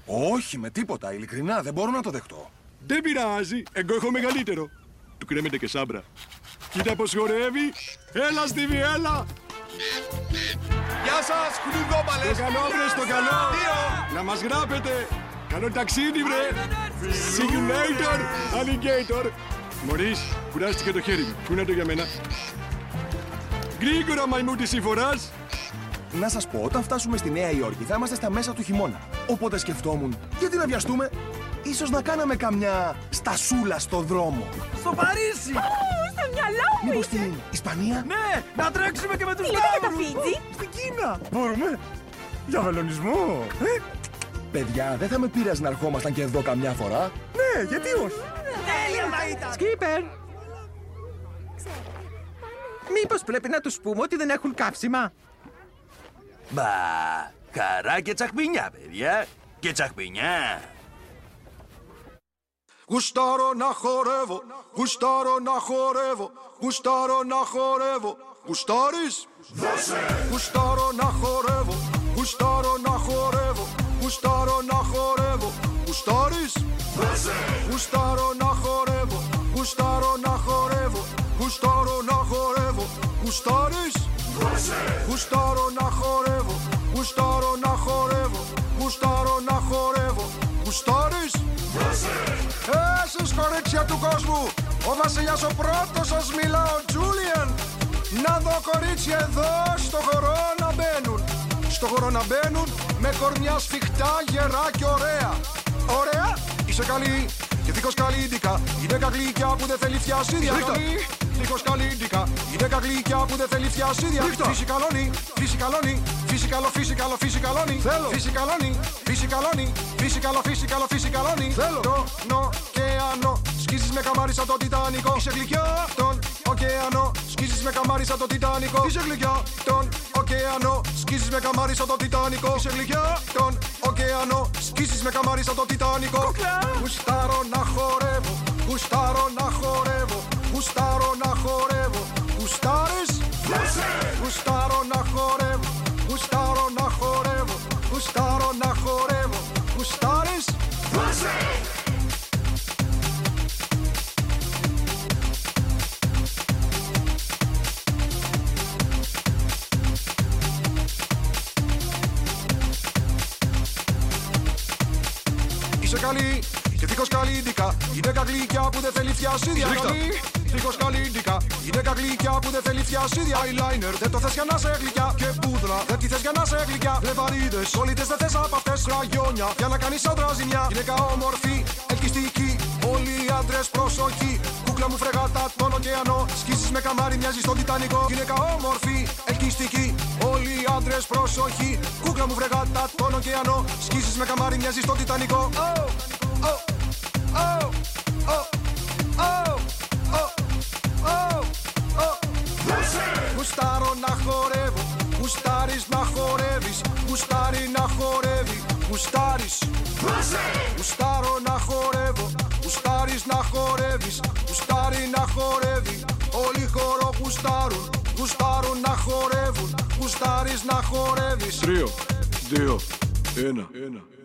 Όχι, με τίποτα. Ειλικρινά, δεν μπορώ να το δεχτώ. Δεν πειράζει, εγώ έχω μεγαλύτερο. Του κρέμεται και σάμπρα. Κοίτα πως χορεύει. Έλα στη έλα. Γεια σας, χλουδόπαλες! Στο καλό, βρε, στο καλό. Να μας γράπετε. Καλό ταξίδι, βρε. See you later, alligator. Μωρίς, κουράστηκε το χέρι μου. Πού είναι το για μένα; Γρήγορα, μαϊμού της συμφοράς. Να σας πω, όταν φτάσουμε στη Νέα Υόρκη θα είμαστε στα μέσα του χειμώνα. Οπότε σκεφτόμουν, γιατί να βιαστούμε, ίσως να κάναμε καμιά στασούλα στο δρόμο. Στο Παρίσι! Στο μυαλό μου Μήπως στην Ισπανία; Ναι, να τρέξουμε και με τους Τι λέτε για τα τάβρους. Φίτζι; Στην Κίνα. Μπορούμε. Για βελονισμό. Ε, Παιδιά, δεν θα με πείραζε να ερχόμασταν και εδώ καμιά φορά. ναι, γιατί όχι. Τέλεια θα ήταν. Σκύπερ! Μήπως πρέπει να τους πούμε ότι δεν έχουν κάψιμα. Μπα, χαρά και τσαχπινιά, παιδιά. Και τσαχπινιά. Γουστάρω να χορεύω, γουστάρω να χορεύω, γουστάρω να χορεύω. Γουστάρεις; Δώσε! Γουστάρω να χορεύω, γουστάρω να χορεύω, γουστάρω να χορεύω. Γουστάρεις; Δώσε! Γουστάρω να χορεύω, γουστάρω να χορεύω, γουστάρω να χορεύω. Γουστάρεις; Δώσε! Γουστάρω να χορεύω, γουστάρω να χορεύω, γουστάρω να χορεύω. Γουστάρεις; Εσείς κορίτσια του κόσμου, ο βασιλιάς ο πρώτος σας μιλά, ο Τζούλιαν. Να δω κορίτσια εδώ στο χορό να μπαίνουν. Στο χορό να μπαίνουν με κορμιά σφιχτά, γερά και ωραία. Ωραία, είσαι καλή και δίχως καλύντικα. Η δέκα γλυκιά που δεν θέλει φιασίδια. Ρίχτα. Καλή, δίχως καλύντικα. Η δέκα γλυκιά που δεν θέλει φιασίδια. Ρίχτα. Φύση καλόνι, φύση καλόνι. Φύση καλό, φύση καλό, φύση καλόνι. Θέλω. Φύση καλόνι, φύση καλόνι. Φύση καλό, φύση καλό, φύση καλόνι. Θέλω. Το ωκεανό. Σκίζεις με καμάρι σαν το Τιτανικό. Είσαι γλυκιά. Τον ωκεανό. Σκίζεις με καμάρι σαν το Τιτανικό. Είσαι γλυκιά. Τον ωκεανό. Σκίζεις με καμάρι σαν το Τιτανικό. Είσαι γλυκιά. Τον ωκεανό. Σκίζεις με καμάρι σαν το Τιτανικό. Γουστάρω να χορεύω. Γουστάρω να χορεύω. Γουστάρω να χορεύω. Γουστάρεις; Γουστάρω να χορεύω. Γουστάρω να χορεύω. Γουστάρω να γλυκιά που δεν θέλει φιασίδια Ρίχτα. Καλή, δίχως καλύντικα Η δέκα γλυκιά που δεν θέλει φιασίδια Eyeliner. Δεν το θες για να σε γλυκιά. Και πούδρα δεν τη θες για να σε γλυκιά. Λεβαρίδες, σόλιτες δεν θες από αυτές. Ραγιόνια για να κάνεις άντρα ζημιά Γυναίκα όμορφη, ελκυστική. Όλοι οι άντρες προσοχή. Κούκλα μου φρεγάτα τον ωκεανό Σκίσεις με καμάρι μοιάζεις στον Τιτανικό. Γυναίκα όμορφη, ελκυστική. Όλοι οι άντρες προσοχή. Κούκλα μου φρεγάτα τον ωκεανό Σκίσεις με καμάρι μοιάζεις στον Τιτανικό. Oh, oh, oh, γουστάρεις να χορεύεις. Τρία, δύο, ένα, ένα.